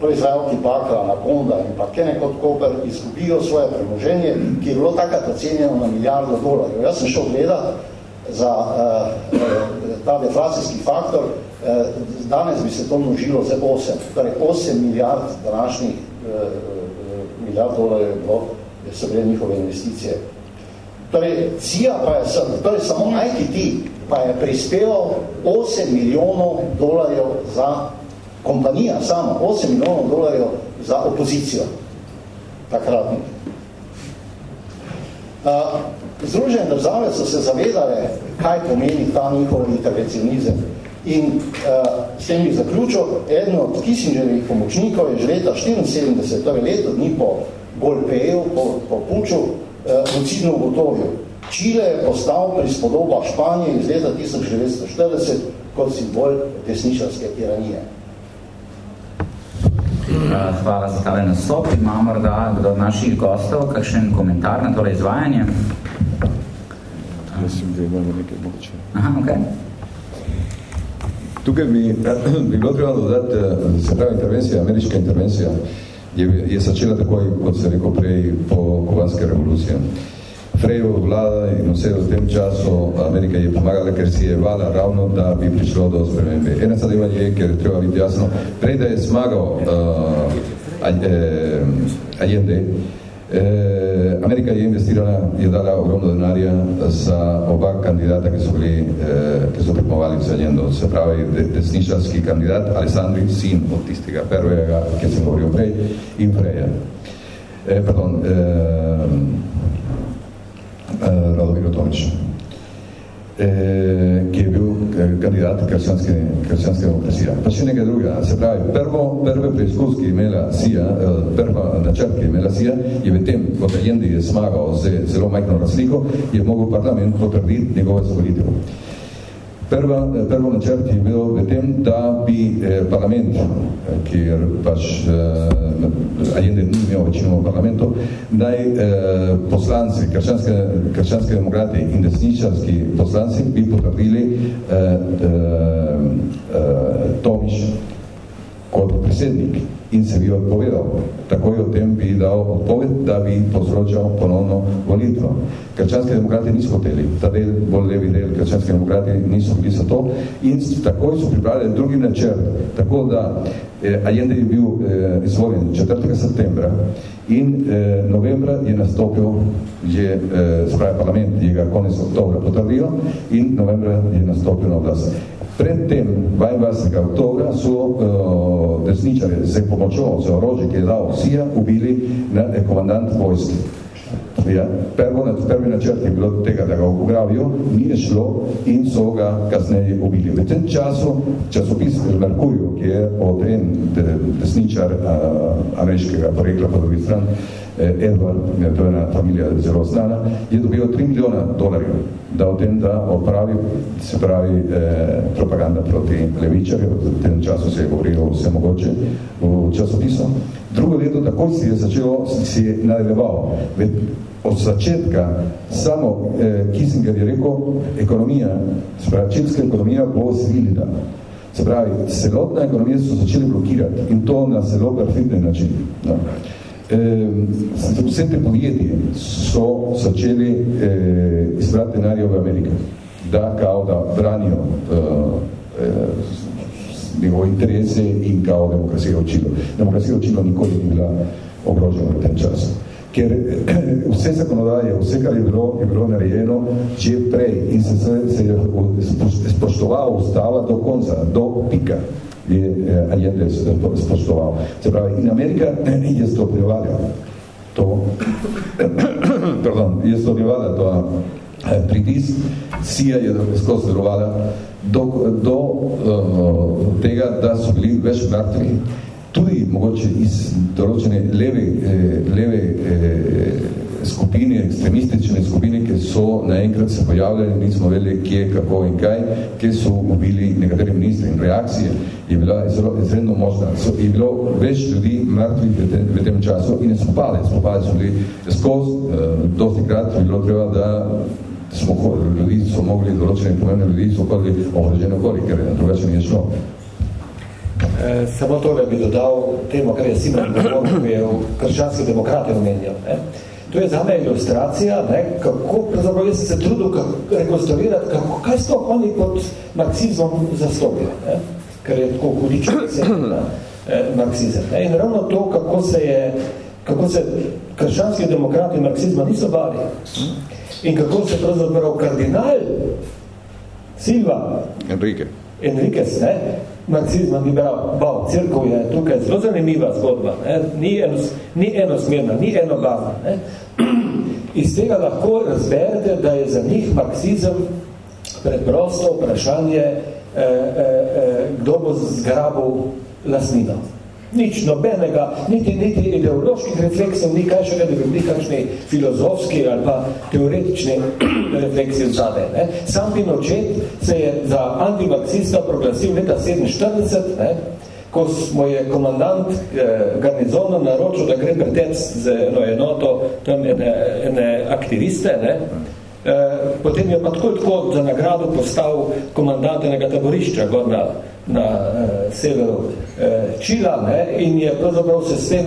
proizvajalki bakra, Anaconda in pa Kennecott Cooper izgubijo svoje premoženje, ki je bilo takrat ocenjeno na milijardo dolarjev. Jaz sem šel gledat za uh, ta deflacijski faktor, danes bi se to množilo za 8, torej 8 milijard današnjih uh, milijard dolarjev bilo, so bile njihove investicije. Torej, CIA pa je, torej samo ITT pa je prispeval 8 milijonov dolarjev za kompanija sama, 8 milijonov dolarjev za opozicijo takratni. Združene države so se zavedale, kaj pomeni ta njihov intervencionizem. In uh, s tem bi zaključil, eden od Kissingerjevih pomočnikov je že leta 74, torej leto dni po Golpeju, po, po Puču, uh, lucidno ugotovil. Čile je postal prispodoba Španije iz leta 1940 kot simbol desničarske tiranije. Hvala za tale nastop. Imamo morda do naših gostov kakšen komentar na tole izvajanje? Mislim, da imamo nekaj moče. Aha, okay. Tukaj bi, bi bilo treba dodati, se pravi intervencija, ameriška intervencija, je, je začela takoj, kot se rekel prej, po kubanske revolucije. Frejo vlada in vse v tem času Amerika je pomagala, ker si je vala ravno, da bi prišlo do spremembe. Ena zadeva je, ker treba biti jasno, prej da je zmagal uh, Allende, eh, Amerika je investirala, je dala ogromno denarja za oba kandidata, ki so bili, eh, ki se pravi desničarski kandidat Alessandri, sin od tistega prvega, ki govoril prej, in Freja. Eh, ki je bil eh, kandidat krščanske, krščanske demokracije. Pa še nekaj druga, se pravi, prvo, prve preizkus, ki je imela SIA, eh, prva načrt, ki je imela SIA, je v tem, kot Allende je smagal z zelo majhno razliko, je mogel parlament potrditi njegove zavolitev. Prva, prvo načrt je bil v tem, da bi eh, parlament, eh, kjer pač eh, Allende ni imel večino v parlamentu, naj eh, poslanci, krščanske, krščanske demokrati in desničarski poslanci bi potrdili eh, eh, eh, Tomiš kot predsednik in se bi odpovedal. Takoj o tem bi dal odpoved, da bi povzročal ponovno volitvo. Krčanske demokrati niso hoteli, ta del, bolj levi del, krčanske demokrati niso bili za to in takoj so pripravili drugi načrt, tako da eh, Allende je bil eh, izvoljen 4. septembra in eh, novembra je nastopil že eh, spravi parlament, je ga konec oktobra potrdil in novembra je nastopil na oblast. Predtem, 22. oktobra, so uh, desničare z pomočjo, z orožje, ki je dal Sija, ubili na eh, komandant vojske. Ja, prvo, prvi načrt je bilo tega, da ga ugravijo, ni šlo in so ga kasneje ubili. V tem času časopis Merkurju, ki je od en desničar uh, ameriškega porekla po drugi stran, eh, Edward, to je ena familija zelo znana, je dobil 3 milijona dolarjev da o tem, da opravi, se pravi, eh, propaganda proti levičarju, v tem času se je govorilo vse mogoče v časopisu. Drugo leto, takoj si je začelo, si je nadaljeval. Od začetka samo eh, Kissinger je rekel, ekonomija, se pravi, čilska ekonomija bo zvilila. Se pravi, celotna ekonomija so začeli blokirati in to na zelo perfidni način. No. Eh, vse te podjetje so začeli eh, izbrati denarje v Ameriki, da kao da branijo eh, eh, njegove interese in kao demokracijo učilo. Demokracijo učilo nikoli ni bila ogrožena v tem času. Ker eh, vse zakonodaje, vse, kar je bilo, je bilo narejeno že prej in se, se je spoštoval ustava do konca, do pika je eh, Allende spoštoval. Se pravi, in Amerika je stopnjevala to, pardon, je stopnjevala to eh, pritisk, Sija je skozi verovala do, do uh, tega, da so bili več mrtvi. Tudi mogoče iz določene leve, eh, leve eh, skupine, ekstremistične skupine, ki so naenkrat se pojavljali, nismo vedeli, kje, kako in kaj, ki so ubili nekateri ministri in reakcije je bila izredno možna. So, je bilo več ljudi mrtvih v, v tem času in je spopali. Spopali so bili skozi, uh, dosti krat je bilo treba, da smo ljudi so mogli, določene pomembne ljudi so hodili ohrožene okoli, ker drugače ni šlo. E, samo to bi dodal temu, kar je Simon govoril, ki je v krščanske demokrate omenjal. Ne? To je za me ilustracija, ne, kako, pravzaprav jaz sem se trudil rekonstruirati, kako, kaj so oni pod marksizmom zastopijo. Ne? ker je tako hudično eh, marksizem. Ne? In ravno to, kako se je, kako se krščanski demokrati marksizma niso bali. In kako se pravzaprav kardinal Silva Enrique. Enriquez, ne, marksizma ni bral, bal, crkov je tukaj zelo zanimiva zgodba, ne, ni, enos, ni enosmerna, ni enobazna. Ne. Iz tega lahko razberete, da je za njih marksizem preprosto vprašanje, eh, eh, eh, kdo bo zgrabil lasnino nič nobenega, niti, niti ideoloških refleksov, ni kaj še da bi bili kakšni filozofski ali pa teoretični refleksiji vzade. Ne. Sam Pinochet se je za antivaksista proglasil leta 47, ne, ko smo je komandant eh, garnizona naročil, da gre pretec z eno enoto tam ene, ene aktiviste, ne, potem je pa tako tako za nagrado postal komandant enega taborišča gor na, na eh, severu eh, Čila ne, in je pravzaprav se s tem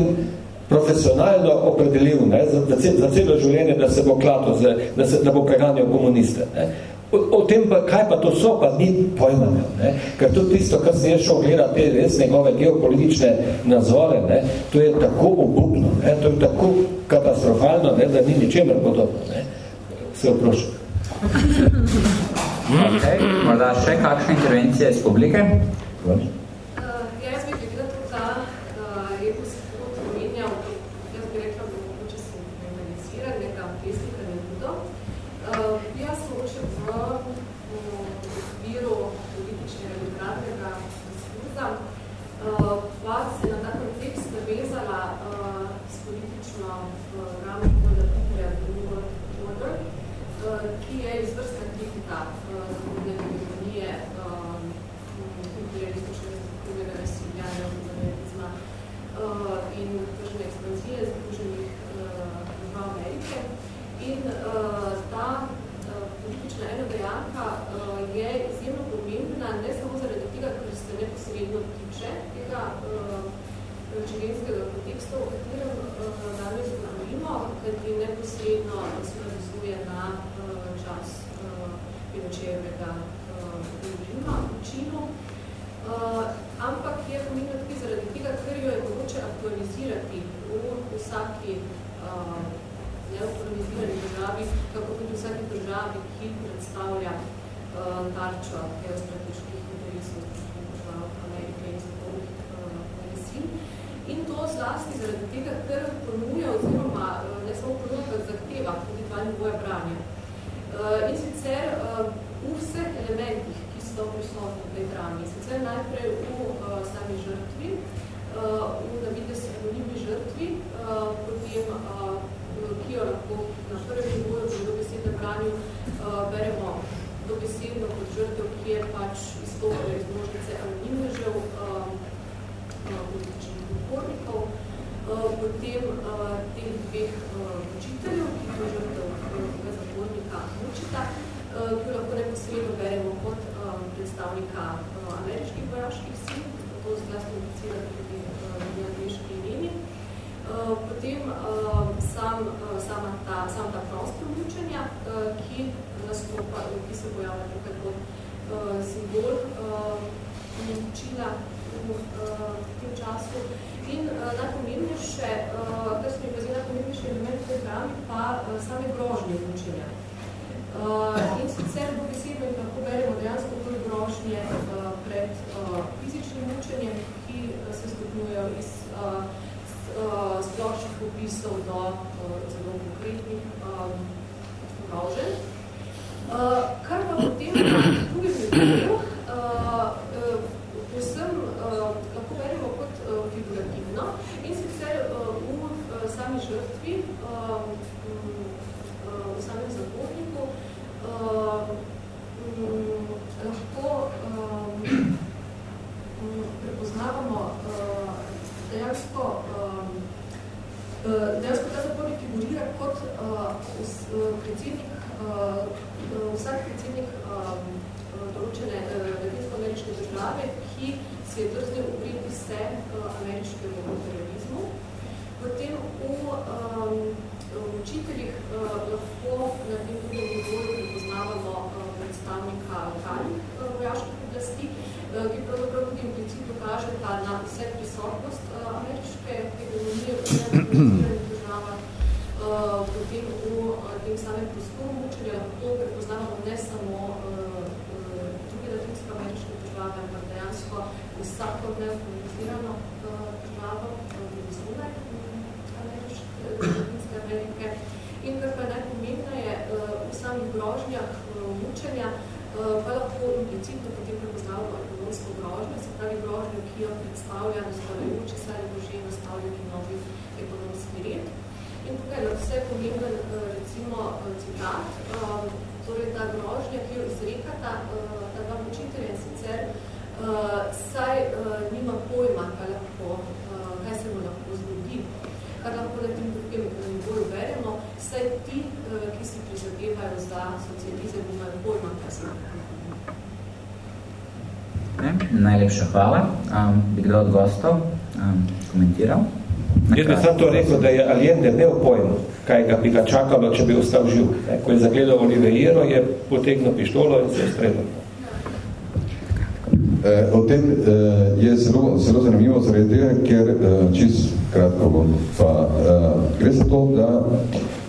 profesionalno opredelil ne, za, za celo življenje, da se bo klato, da, se, da bo preganjal komuniste. Ne. O, o tem pa, kaj pa to so, pa ni pojma ne. Ker tudi tisto, kar se je šel gledati te res njegove geopolitične nazore, ne, to je tako obupno, ne, to je tako katastrofalno, ne, da ni ničemer podobno. Ne. Se oprošam. Okay, morda še kakšne intervencije iz publike? Uh, si je drznil upreti se uh, ameriškemu imperializmu. Potem v um, učiteljih uh, lahko na tem drugem nivoju prepoznavamo uh, predstavnika lokalnih uh, vojaških oblasti, uh, ki pravzaprav tudi implicitno kaže ta na vse prisotnost uh, ameriške hegemonije v državah, uh, potem v uh, tem same prostor mučenja lahko prepoznamo ne samo uh, druge latinsko-ameriške države, ampak dejansko vsako ne organizirano državo, zunaj Latinske Amerike. In kar pa najpomembneje, v samih grožnjah mučenja pa lahko implicitno potem prepoznavamo ekonomsko grožnjo, se pravi grožnjo, ki jo predstavlja nastavljajoči se ali božje nastavljeni novi ekonomski red. In tukaj je vse pomemben recimo citat, torej ta grožnja, ki jo izrekata ta dva učitelja in sicer saj nima pojma, kaj, lahko, kaj se mu lahko zgodi. Kar lahko na tem drugem nivoju beremo, saj ti, ki si prizadevajo za socializem, imajo pojma, kaj se lahko Ne? Najlepša hvala. Um, bi kdo od gostov um, komentiral? Jaz bi sam to rekel, da je Allende ne pojmo, kaj ga bi ga čakalo, če bi ostal živ. Ne? Ko je zagledal Oliveiro, je potegnil pištolo in se je streljal. E, o tem e, je zelo, zelo zanimivo zaradi tega, ker e, čist kratko bom pa e, gre za to, da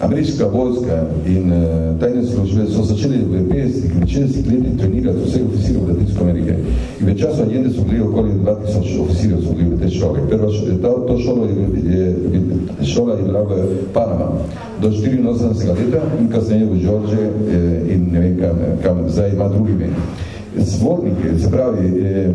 ameriška vojska in e, tajne službe so začeli v 50 in 60 letih trenirati vseh oficirov v Latinsko Amerike. In v času Allende so bili okoli 2000 oficirov so bili v tej šoli. Prva, ta, to šolo je, je, šola je bila v Panama do 84 leta in kasneje v George in ne vem kam, kam zdaj ima drugi imen zvornike, se pravi, eh,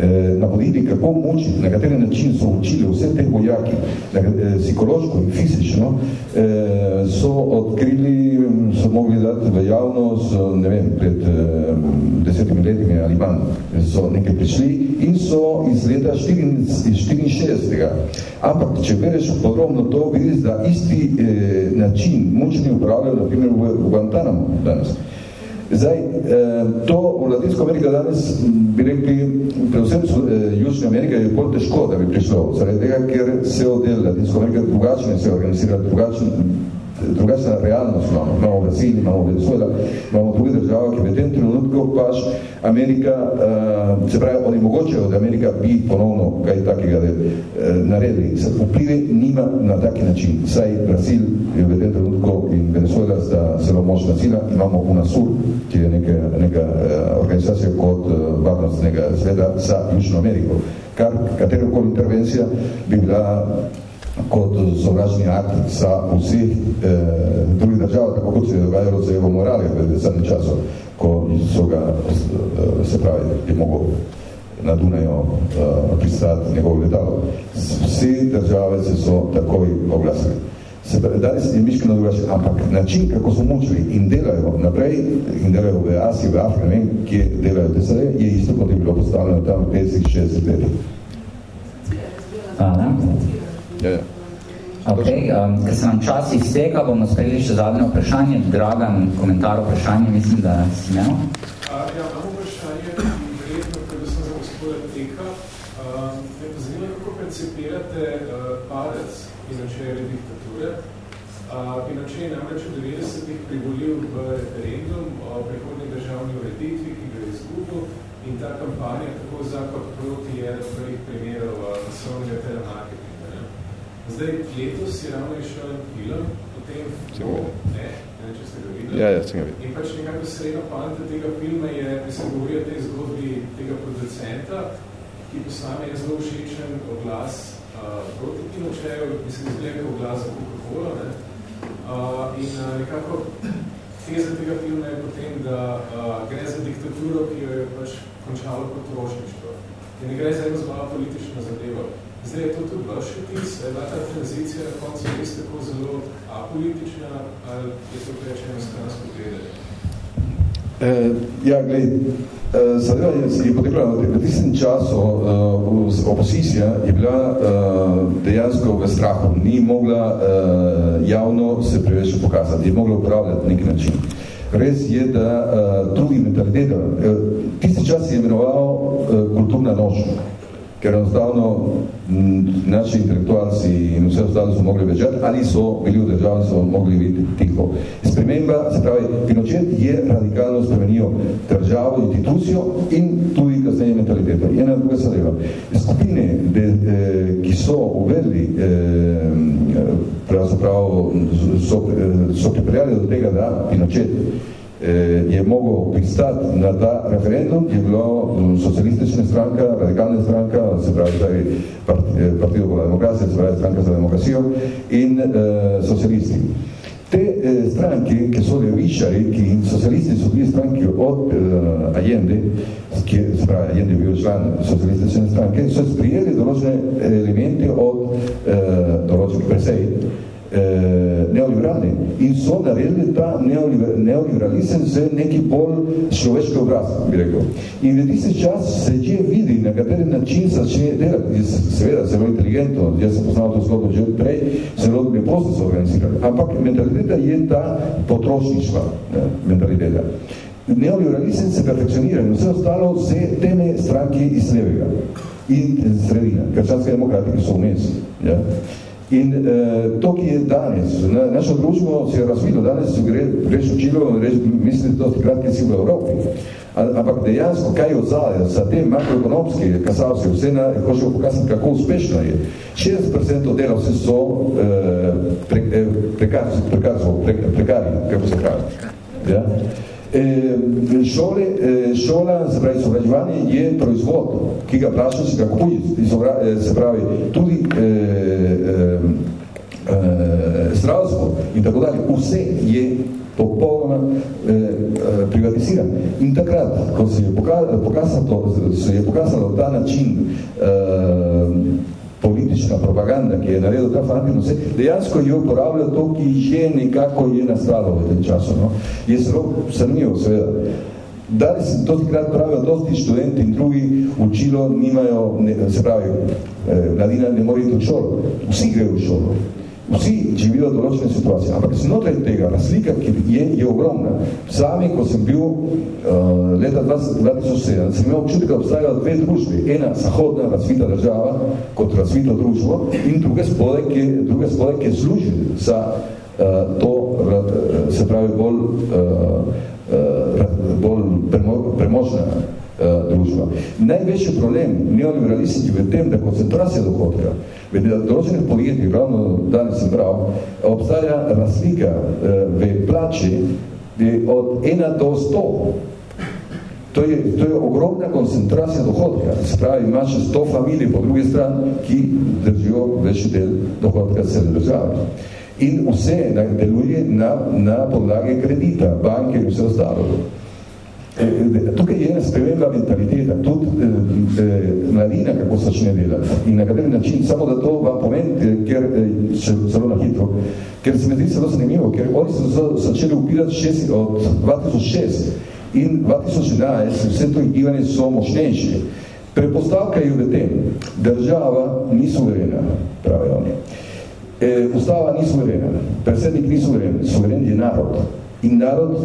eh, navodili, kako mučiti, na kateri način so učili vse te vojaki, da, eh, psihološko in fizično, eh, so odkrili, so mogli dati v javnost, ne vem, pred eh, desetimi letimi ali manj, so nekaj prišli in so iz leta 64. Ampak, če bereš podrobno to, vidiš, da isti eh, način mučenja upravljajo, na primer, v Guantanamo danes. Zdaj, to v Latinsko Ameriko danes bi rekli, predvsem Južna Amerika je bolj težko, da bi prišlo, zaradi tega, ker se odel Latinsko Amerika drugačne se organizira, drugačne drugačna realnost imamo. Imamo Brazil, imamo Venezuela, imamo druge države, ki v tem trenutku pač Amerika, uh, se pravi, oni mogočejo, da Amerika bi ponovno kaj takega uh, naredili. Vplive nima na taki način. Saj Brazil je v tem trenutku in Venezuela sta zelo močna sila. Imamo UNASUR, ki je neka, neka uh, organizacija kot uh, varnostnega sveta za Južno Ameriko. Kar, katerokoli intervencija bi bila kot sovražni akt za vseh eh, drugih držav, tako kot se je dogajalo z Evo Morale v zadnjem času, ko so ga, eh, se pravi, je mogel na Dunaju eh, pristati njegov letalo. Vse države se so takoj oglasili. Se pravi, danes je mišljeno drugače, ampak način, kako so mučili in delajo naprej, in delajo v Asiji, v Afriki, ne kje delajo desale, je isto kot je bilo postavljeno tam 50-60 leti. Hvala. Ja, ja. Ok, um, ker se nam čas izteka, bomo sprejeli še zadnje vprašanje. Dragan, komentar vprašanje, mislim, da si imel. Uh, ja, imamo vprašanje, verjetno, predvsem za gospoda Teka. Uh, me pa zanima, kako percepirate uh, padec Pinočejeve diktature. Uh, Pinočej je namreč v 90-ih privolil v referendum o prihodni državni ureditvi, ki ga je izgubil in ta kampanja tako za kot proti je do prvih primerov uh, masovnega telemarketinga. Zdaj, letos je ravno išel en film, potem, ne, ne, če ste ga videli. Ja, ja, sem ga videl. In pač nekako sredna panta tega filma je, da se govori o tej zgodbi tega producenta, ki posame je zelo všečen oglas uh, proti Pinočeju, mislim, izgleda oglas za Coca-Cola, ne. Uh, in uh, nekako teza tega filma je potem, da uh, gre za diktaturo, ki jo je pač končalo potrošništvo. In ne gre za eno zvala politično zadevo. Zdaj je to tudi vaš vtis, je bila ta tranzicija na koncu res tako zelo apolitična, ali je to prečeno stransko gledanje? Eh, ja, gled, eh, zadeva je, je potekla v tistem času, eh, opozicija je bila eh, dejansko v strahu, ni mogla eh, javno se preveč pokazati, je mogla upravljati neki način. Res je, da eh, drugi mentaliteta, eh, tisti čas je imenoval eh, kulturna noč, ker enostavno naši intelektualci in vse ostalo so mogli večati, ali so bili v državi, so mogli biti tiho. Sprememba, se pravi, Pinochet je radikalno spremenil državo, institucijo in tudi zmenje mentaliteta. Ena druga zadeva. Skupine, de, eh, ki so uvedli, pravzaprav so, so pripeljali do tega, da Pinochet je mogel pristati na ta referendum, je bilo socialistična stranka, radikalna stranka, se pravi zdaj Partido za demokracijo, se pravi stranka za demokracijo in eh, socialisti. Te eh, stranke, ki so levičari, ki socialisti so bili stranki od eh, Allende, ki se pravi Allende je bil član socialistične stranke, so sprijeli določene elemente od eh, določenih presej, eh, neoliberalni in so naredili ta neoliber, neoliberalizem z neki bolj človeški obraz, bi rekel. In v tisti čas se že vidi, na kateri način začne delati. Jaz seveda zelo inteligentno, jaz sem poznal to zgodbo že prej, zelo lepo so organizirali. Ampak mentaliteta je ta potrošnična ne, mentaliteta. Neoliberalizem se perfekcionira in vse ostalo se teme stranki iz levega in sredina, krščanske demokratike so vmes. Ja. In eh, to, ki je danes, na, našo družbo se je razvilo, danes gre, greš učilo, reč, mislite, da kratki si v Evropi. Ampak dejansko, kaj je odzadje za te makroekonomske kasavske, vse na, hočejo pokazati, kako uspešno je. 60% delavci so eh, pre, eh, prekarzi, prekarzi, pre, prekari, kako se pravi. Ja? E, šole, e, šola, se pravi, sovraževanje je proizvod, ki ga plačaš, ga kupuje, se pravi, tudi e, e, e, zdravstvo in tako dalje, vse je popolnoma e, e, privatiziran. In takrat, ko se je pokazalo, se je pokazalo ta način e, politična propaganda, ki je naredil ta fantin vse, dejansko je uporabljal to, ki že nekako je nastalo v tem času. No? Je zelo zanimivo, seveda. Dali se to tikrat pravijo, dosti študenti in drugi učilo nimajo, ne, se pravi, eh, mladina ne more iti v šolo. Vsi grejo v šolo. Vsi živijo določene situacije, ampak znotraj tega razlika, ki je, je ogromna. Sami, ko sem bil uh, leta 2007, sem imel občutek, da obstajajo dve družbi. Ena zahodna razvita država kot razvito družbo in druge spode, ki, druge spode, ki služi za uh, to, uh, se pravi, bolj, uh, uh, bolj premo, premožna družba. Največji problem neoliberalistiki v tem, da koncentracija dohodka v določenih podjetjih, ravno danes sem prav, obstaja razlika uh, v plači od 1 do 100. To je, to je ogromna koncentracija dohodka. Se pravi, imaš 100 familij po drugi strani, ki držijo večji del dohodka cele države. In vse deluje na, na podlagi kredita, banke in vse ostalo. Eh, tukaj je sprememba mentaliteta, tudi eh, eh, mladina, kako začne delati in na kateri način, samo da to vam povem, ker še zelo na hitro, ker se mi zdi zelo zanimivo, ker oni so začeli upirati šest, od 2006 in 2011 vse to gibanje so močnejši. Prepostavka je v tem, država ni suverena, pravijo oni. E, ustava ni suverena, predsednik ni suveren, suveren je narod. In narod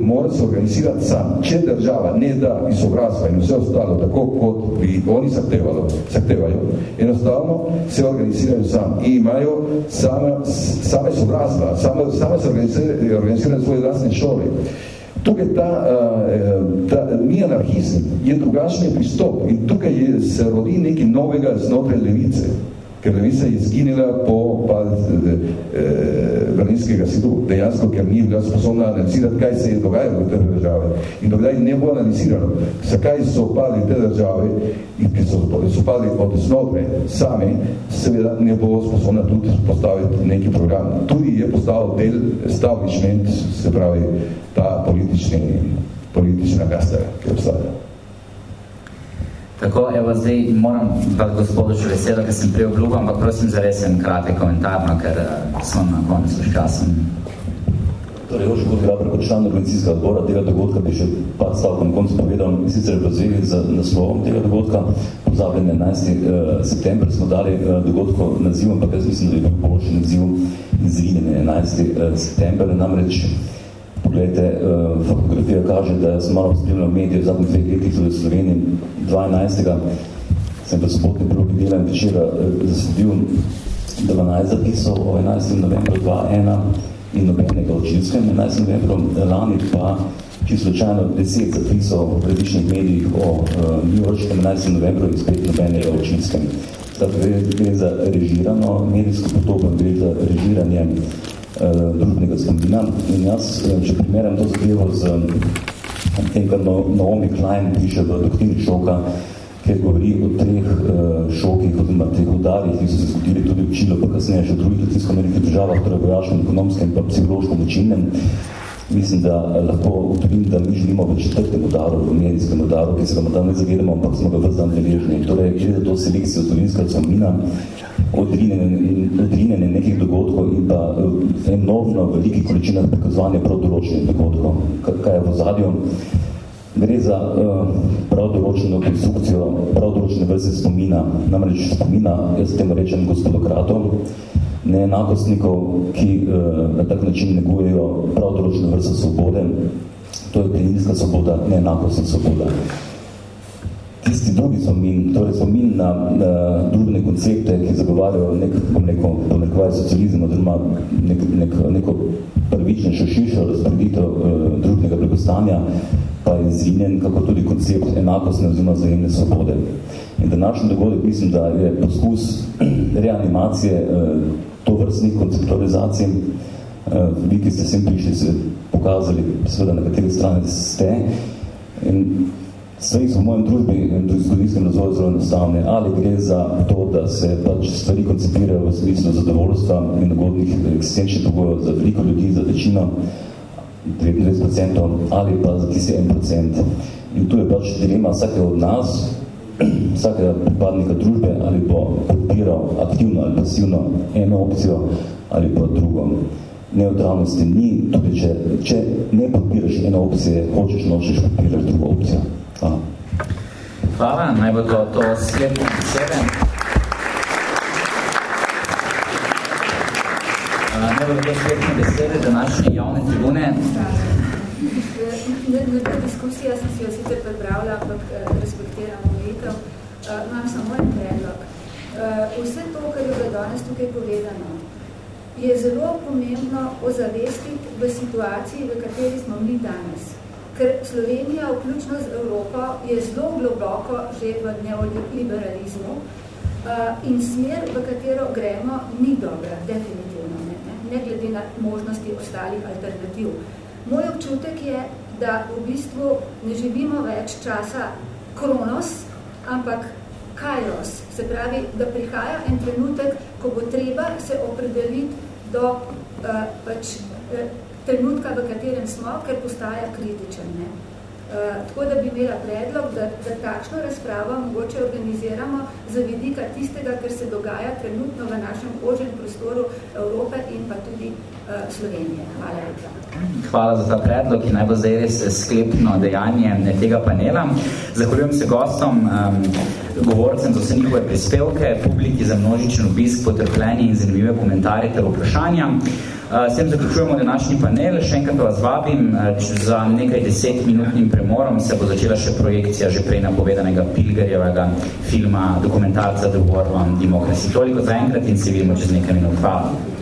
mora se organizirati sam. Če država ne da izobrazba in vse ostalo, tako kot bi oni zahtevalo, zahtevajo, enostavno se organizirajo sam. In imajo same, same izobrazba, same, same se organizirajo, organizirajo svoje vlastne šole. Tukaj ta, ta, ni anarhizm, je drugačni pristop in tukaj je, se rodi nekaj novega znotraj levice ker levica je izginila po pad Berlinskega sidu, dejansko, ker ni bila sposobna analizirati, kaj se je dogajalo v te države. In dokdaj ne bo analizirano, zakaj so padli te države in ki so, so padli od znotraj same, seveda ne bo sposobna tudi postaviti neki program. Tudi je postavil del establishment, se pravi, ta politični, politična kasta, ki obstavlja. Tako, evo, zdaj moram pa gospodu še veselo, ker sem prej obljubil, ampak prosim za resen kratek komentar, no, ker uh, smo na koncu s časom. Torej, Jožo, kot gre preko član organizacijskega odbora tega dogodka, bi še par stavkom koncu povedal, in sicer v zvezi z naslovom tega dogodka, pozabljen 11. Uh, september smo dali uh, dogodko naziv, ampak jaz mislim, da je bil boljši naziv izvinjene 11. Uh, september, namreč Poglejte, uh, fotografija kaže, da sem malo spremljal medijev v zadnjih dveh letih tudi v Sloveniji. 12. sem v sobotni prvi dela in večera uh, zasledil 12 zapisov o 11. novembru 2.1 in nobenega očinskem 11. novembru lani pa čisto slučajno deset zapisov v različnih medijih o uh, New Yorkskem 11. novembru in spet nobenega o činskem. Tako gre, za režirano medijsko podobo, gre za režiranje družbenega spomina. In jaz, uh, če primerjam to zadevo z um, tem, kar Naomi Klein piše v doktrini šoka, kjer govori o treh šokih, oziroma treh udarih, ki so se zgodili tudi v Čilu, pa kasneje še v drugih latinsko-ameriških državah, torej vojaškem, ekonomskem in psihološkem učinnem. Mislim, da lahko utrdim, da mi želimo v četrtem udaru, v medijskem udaru, ki se ga morda ne zavedamo, ampak smo ga vzdan deležni. Torej, gre za to selekcijo zgodovinska comina, odrinjene nekih dogodkov in pa eh, enormno velikih količinah prikazovanja prav določenih dogodkov. Kaj je v zadju? Gre za uh, prav določeno konstrukcijo, prav določene vrste spomina, namreč spomina, jaz temu rečem gospodokratov, neenakostnikov, ki uh, na tak način negujejo prav določene vrste svobode, to je klinijska svoboda, neenakostna svoboda. Tisti drugi spomin, torej spomin na, na družbene koncepte, ki zagovarjajo nek, bom neko, bom nekvaj socializem, oziroma nek, nek, neko prvičnejšo, širšo razpreditev uh, družbenega prekostanja, pa je zvinjen, kako tudi koncept enakostne oziroma zajemne svobode. In današnji dogodek mislim, da je poskus reanimacije eh, to vrstnih konceptualizacij. Eh, vi, ki ste sem prišli, se pokazali, seveda, na kateri strani ste. In stvari so v mojem družbi in tudi zgodovinskem razvoju zelo enostavne. Ali gre za to, da se pač stvari koncepirajo v smislu zadovoljstva in nagodnih eksistenčnih pogojev za veliko ljudi, za večino, 29% ali pa za tisti 1%. In tu je pač dilema vsake od nas, vsakega pripadnika družbe, ali bo podpiral aktivno ali pasivno eno opcijo ali pa drugo. Neutralnosti ni, tudi če, če ne podpiraš eno opcije, hočeš nočeš podpiraš drugo opcijo. Hvala. Hvala, naj bo to, to sklepno besede. Naj bo to sklepno besede današnje javne tribune. Na ta diskusija sem si jo sicer prepravila, ampak eh, respektiram omejitev. Uh, imam samo en predlog. Uh, vse to, kar je bilo danes tukaj povedano, je zelo pomembno ozavestiti v situaciji, v kateri smo mi danes. Ker Slovenija, vključno z Evropo, je zelo globoko že v neoliberalizmu uh, in smer, v katero gremo, ni dobra, definitivno ne, ne, ne glede na možnosti ostalih alternativ. Moj občutek je, da v bistvu ne živimo več časa kronos, ampak kairos. Se pravi, da prihaja en trenutek, ko bo treba se opredeliti do uh, pač, uh, trenutka, v katerem smo, ker postaja kritičen. Ne? Uh, tako da bi imela predlog, da, da takšno razpravo mogoče organiziramo za vidika tistega, kar se dogaja trenutno v našem ožem prostoru Evrope in pa tudi uh, Slovenije. Hvala lepa. Hvala za ta predlog, ki naj bo zdaj res sklepno dejanje tega panela. Zahvaljujem se gostom, um, govorcem za vse njihove prispevke, publiki za množičen obisk, potrpljenje in zanimive komentarje ter vprašanja. Uh, s tem zaključujemo današnji panel. Še enkrat vas vabim, uh, za nekaj desetminutnim premorom se bo začela še projekcija že prej napovedanega Pilgerjevega filma, dokumentarca The War on Democracy. Toliko za enkrat in se vidimo čez nekaj minut. Hvala.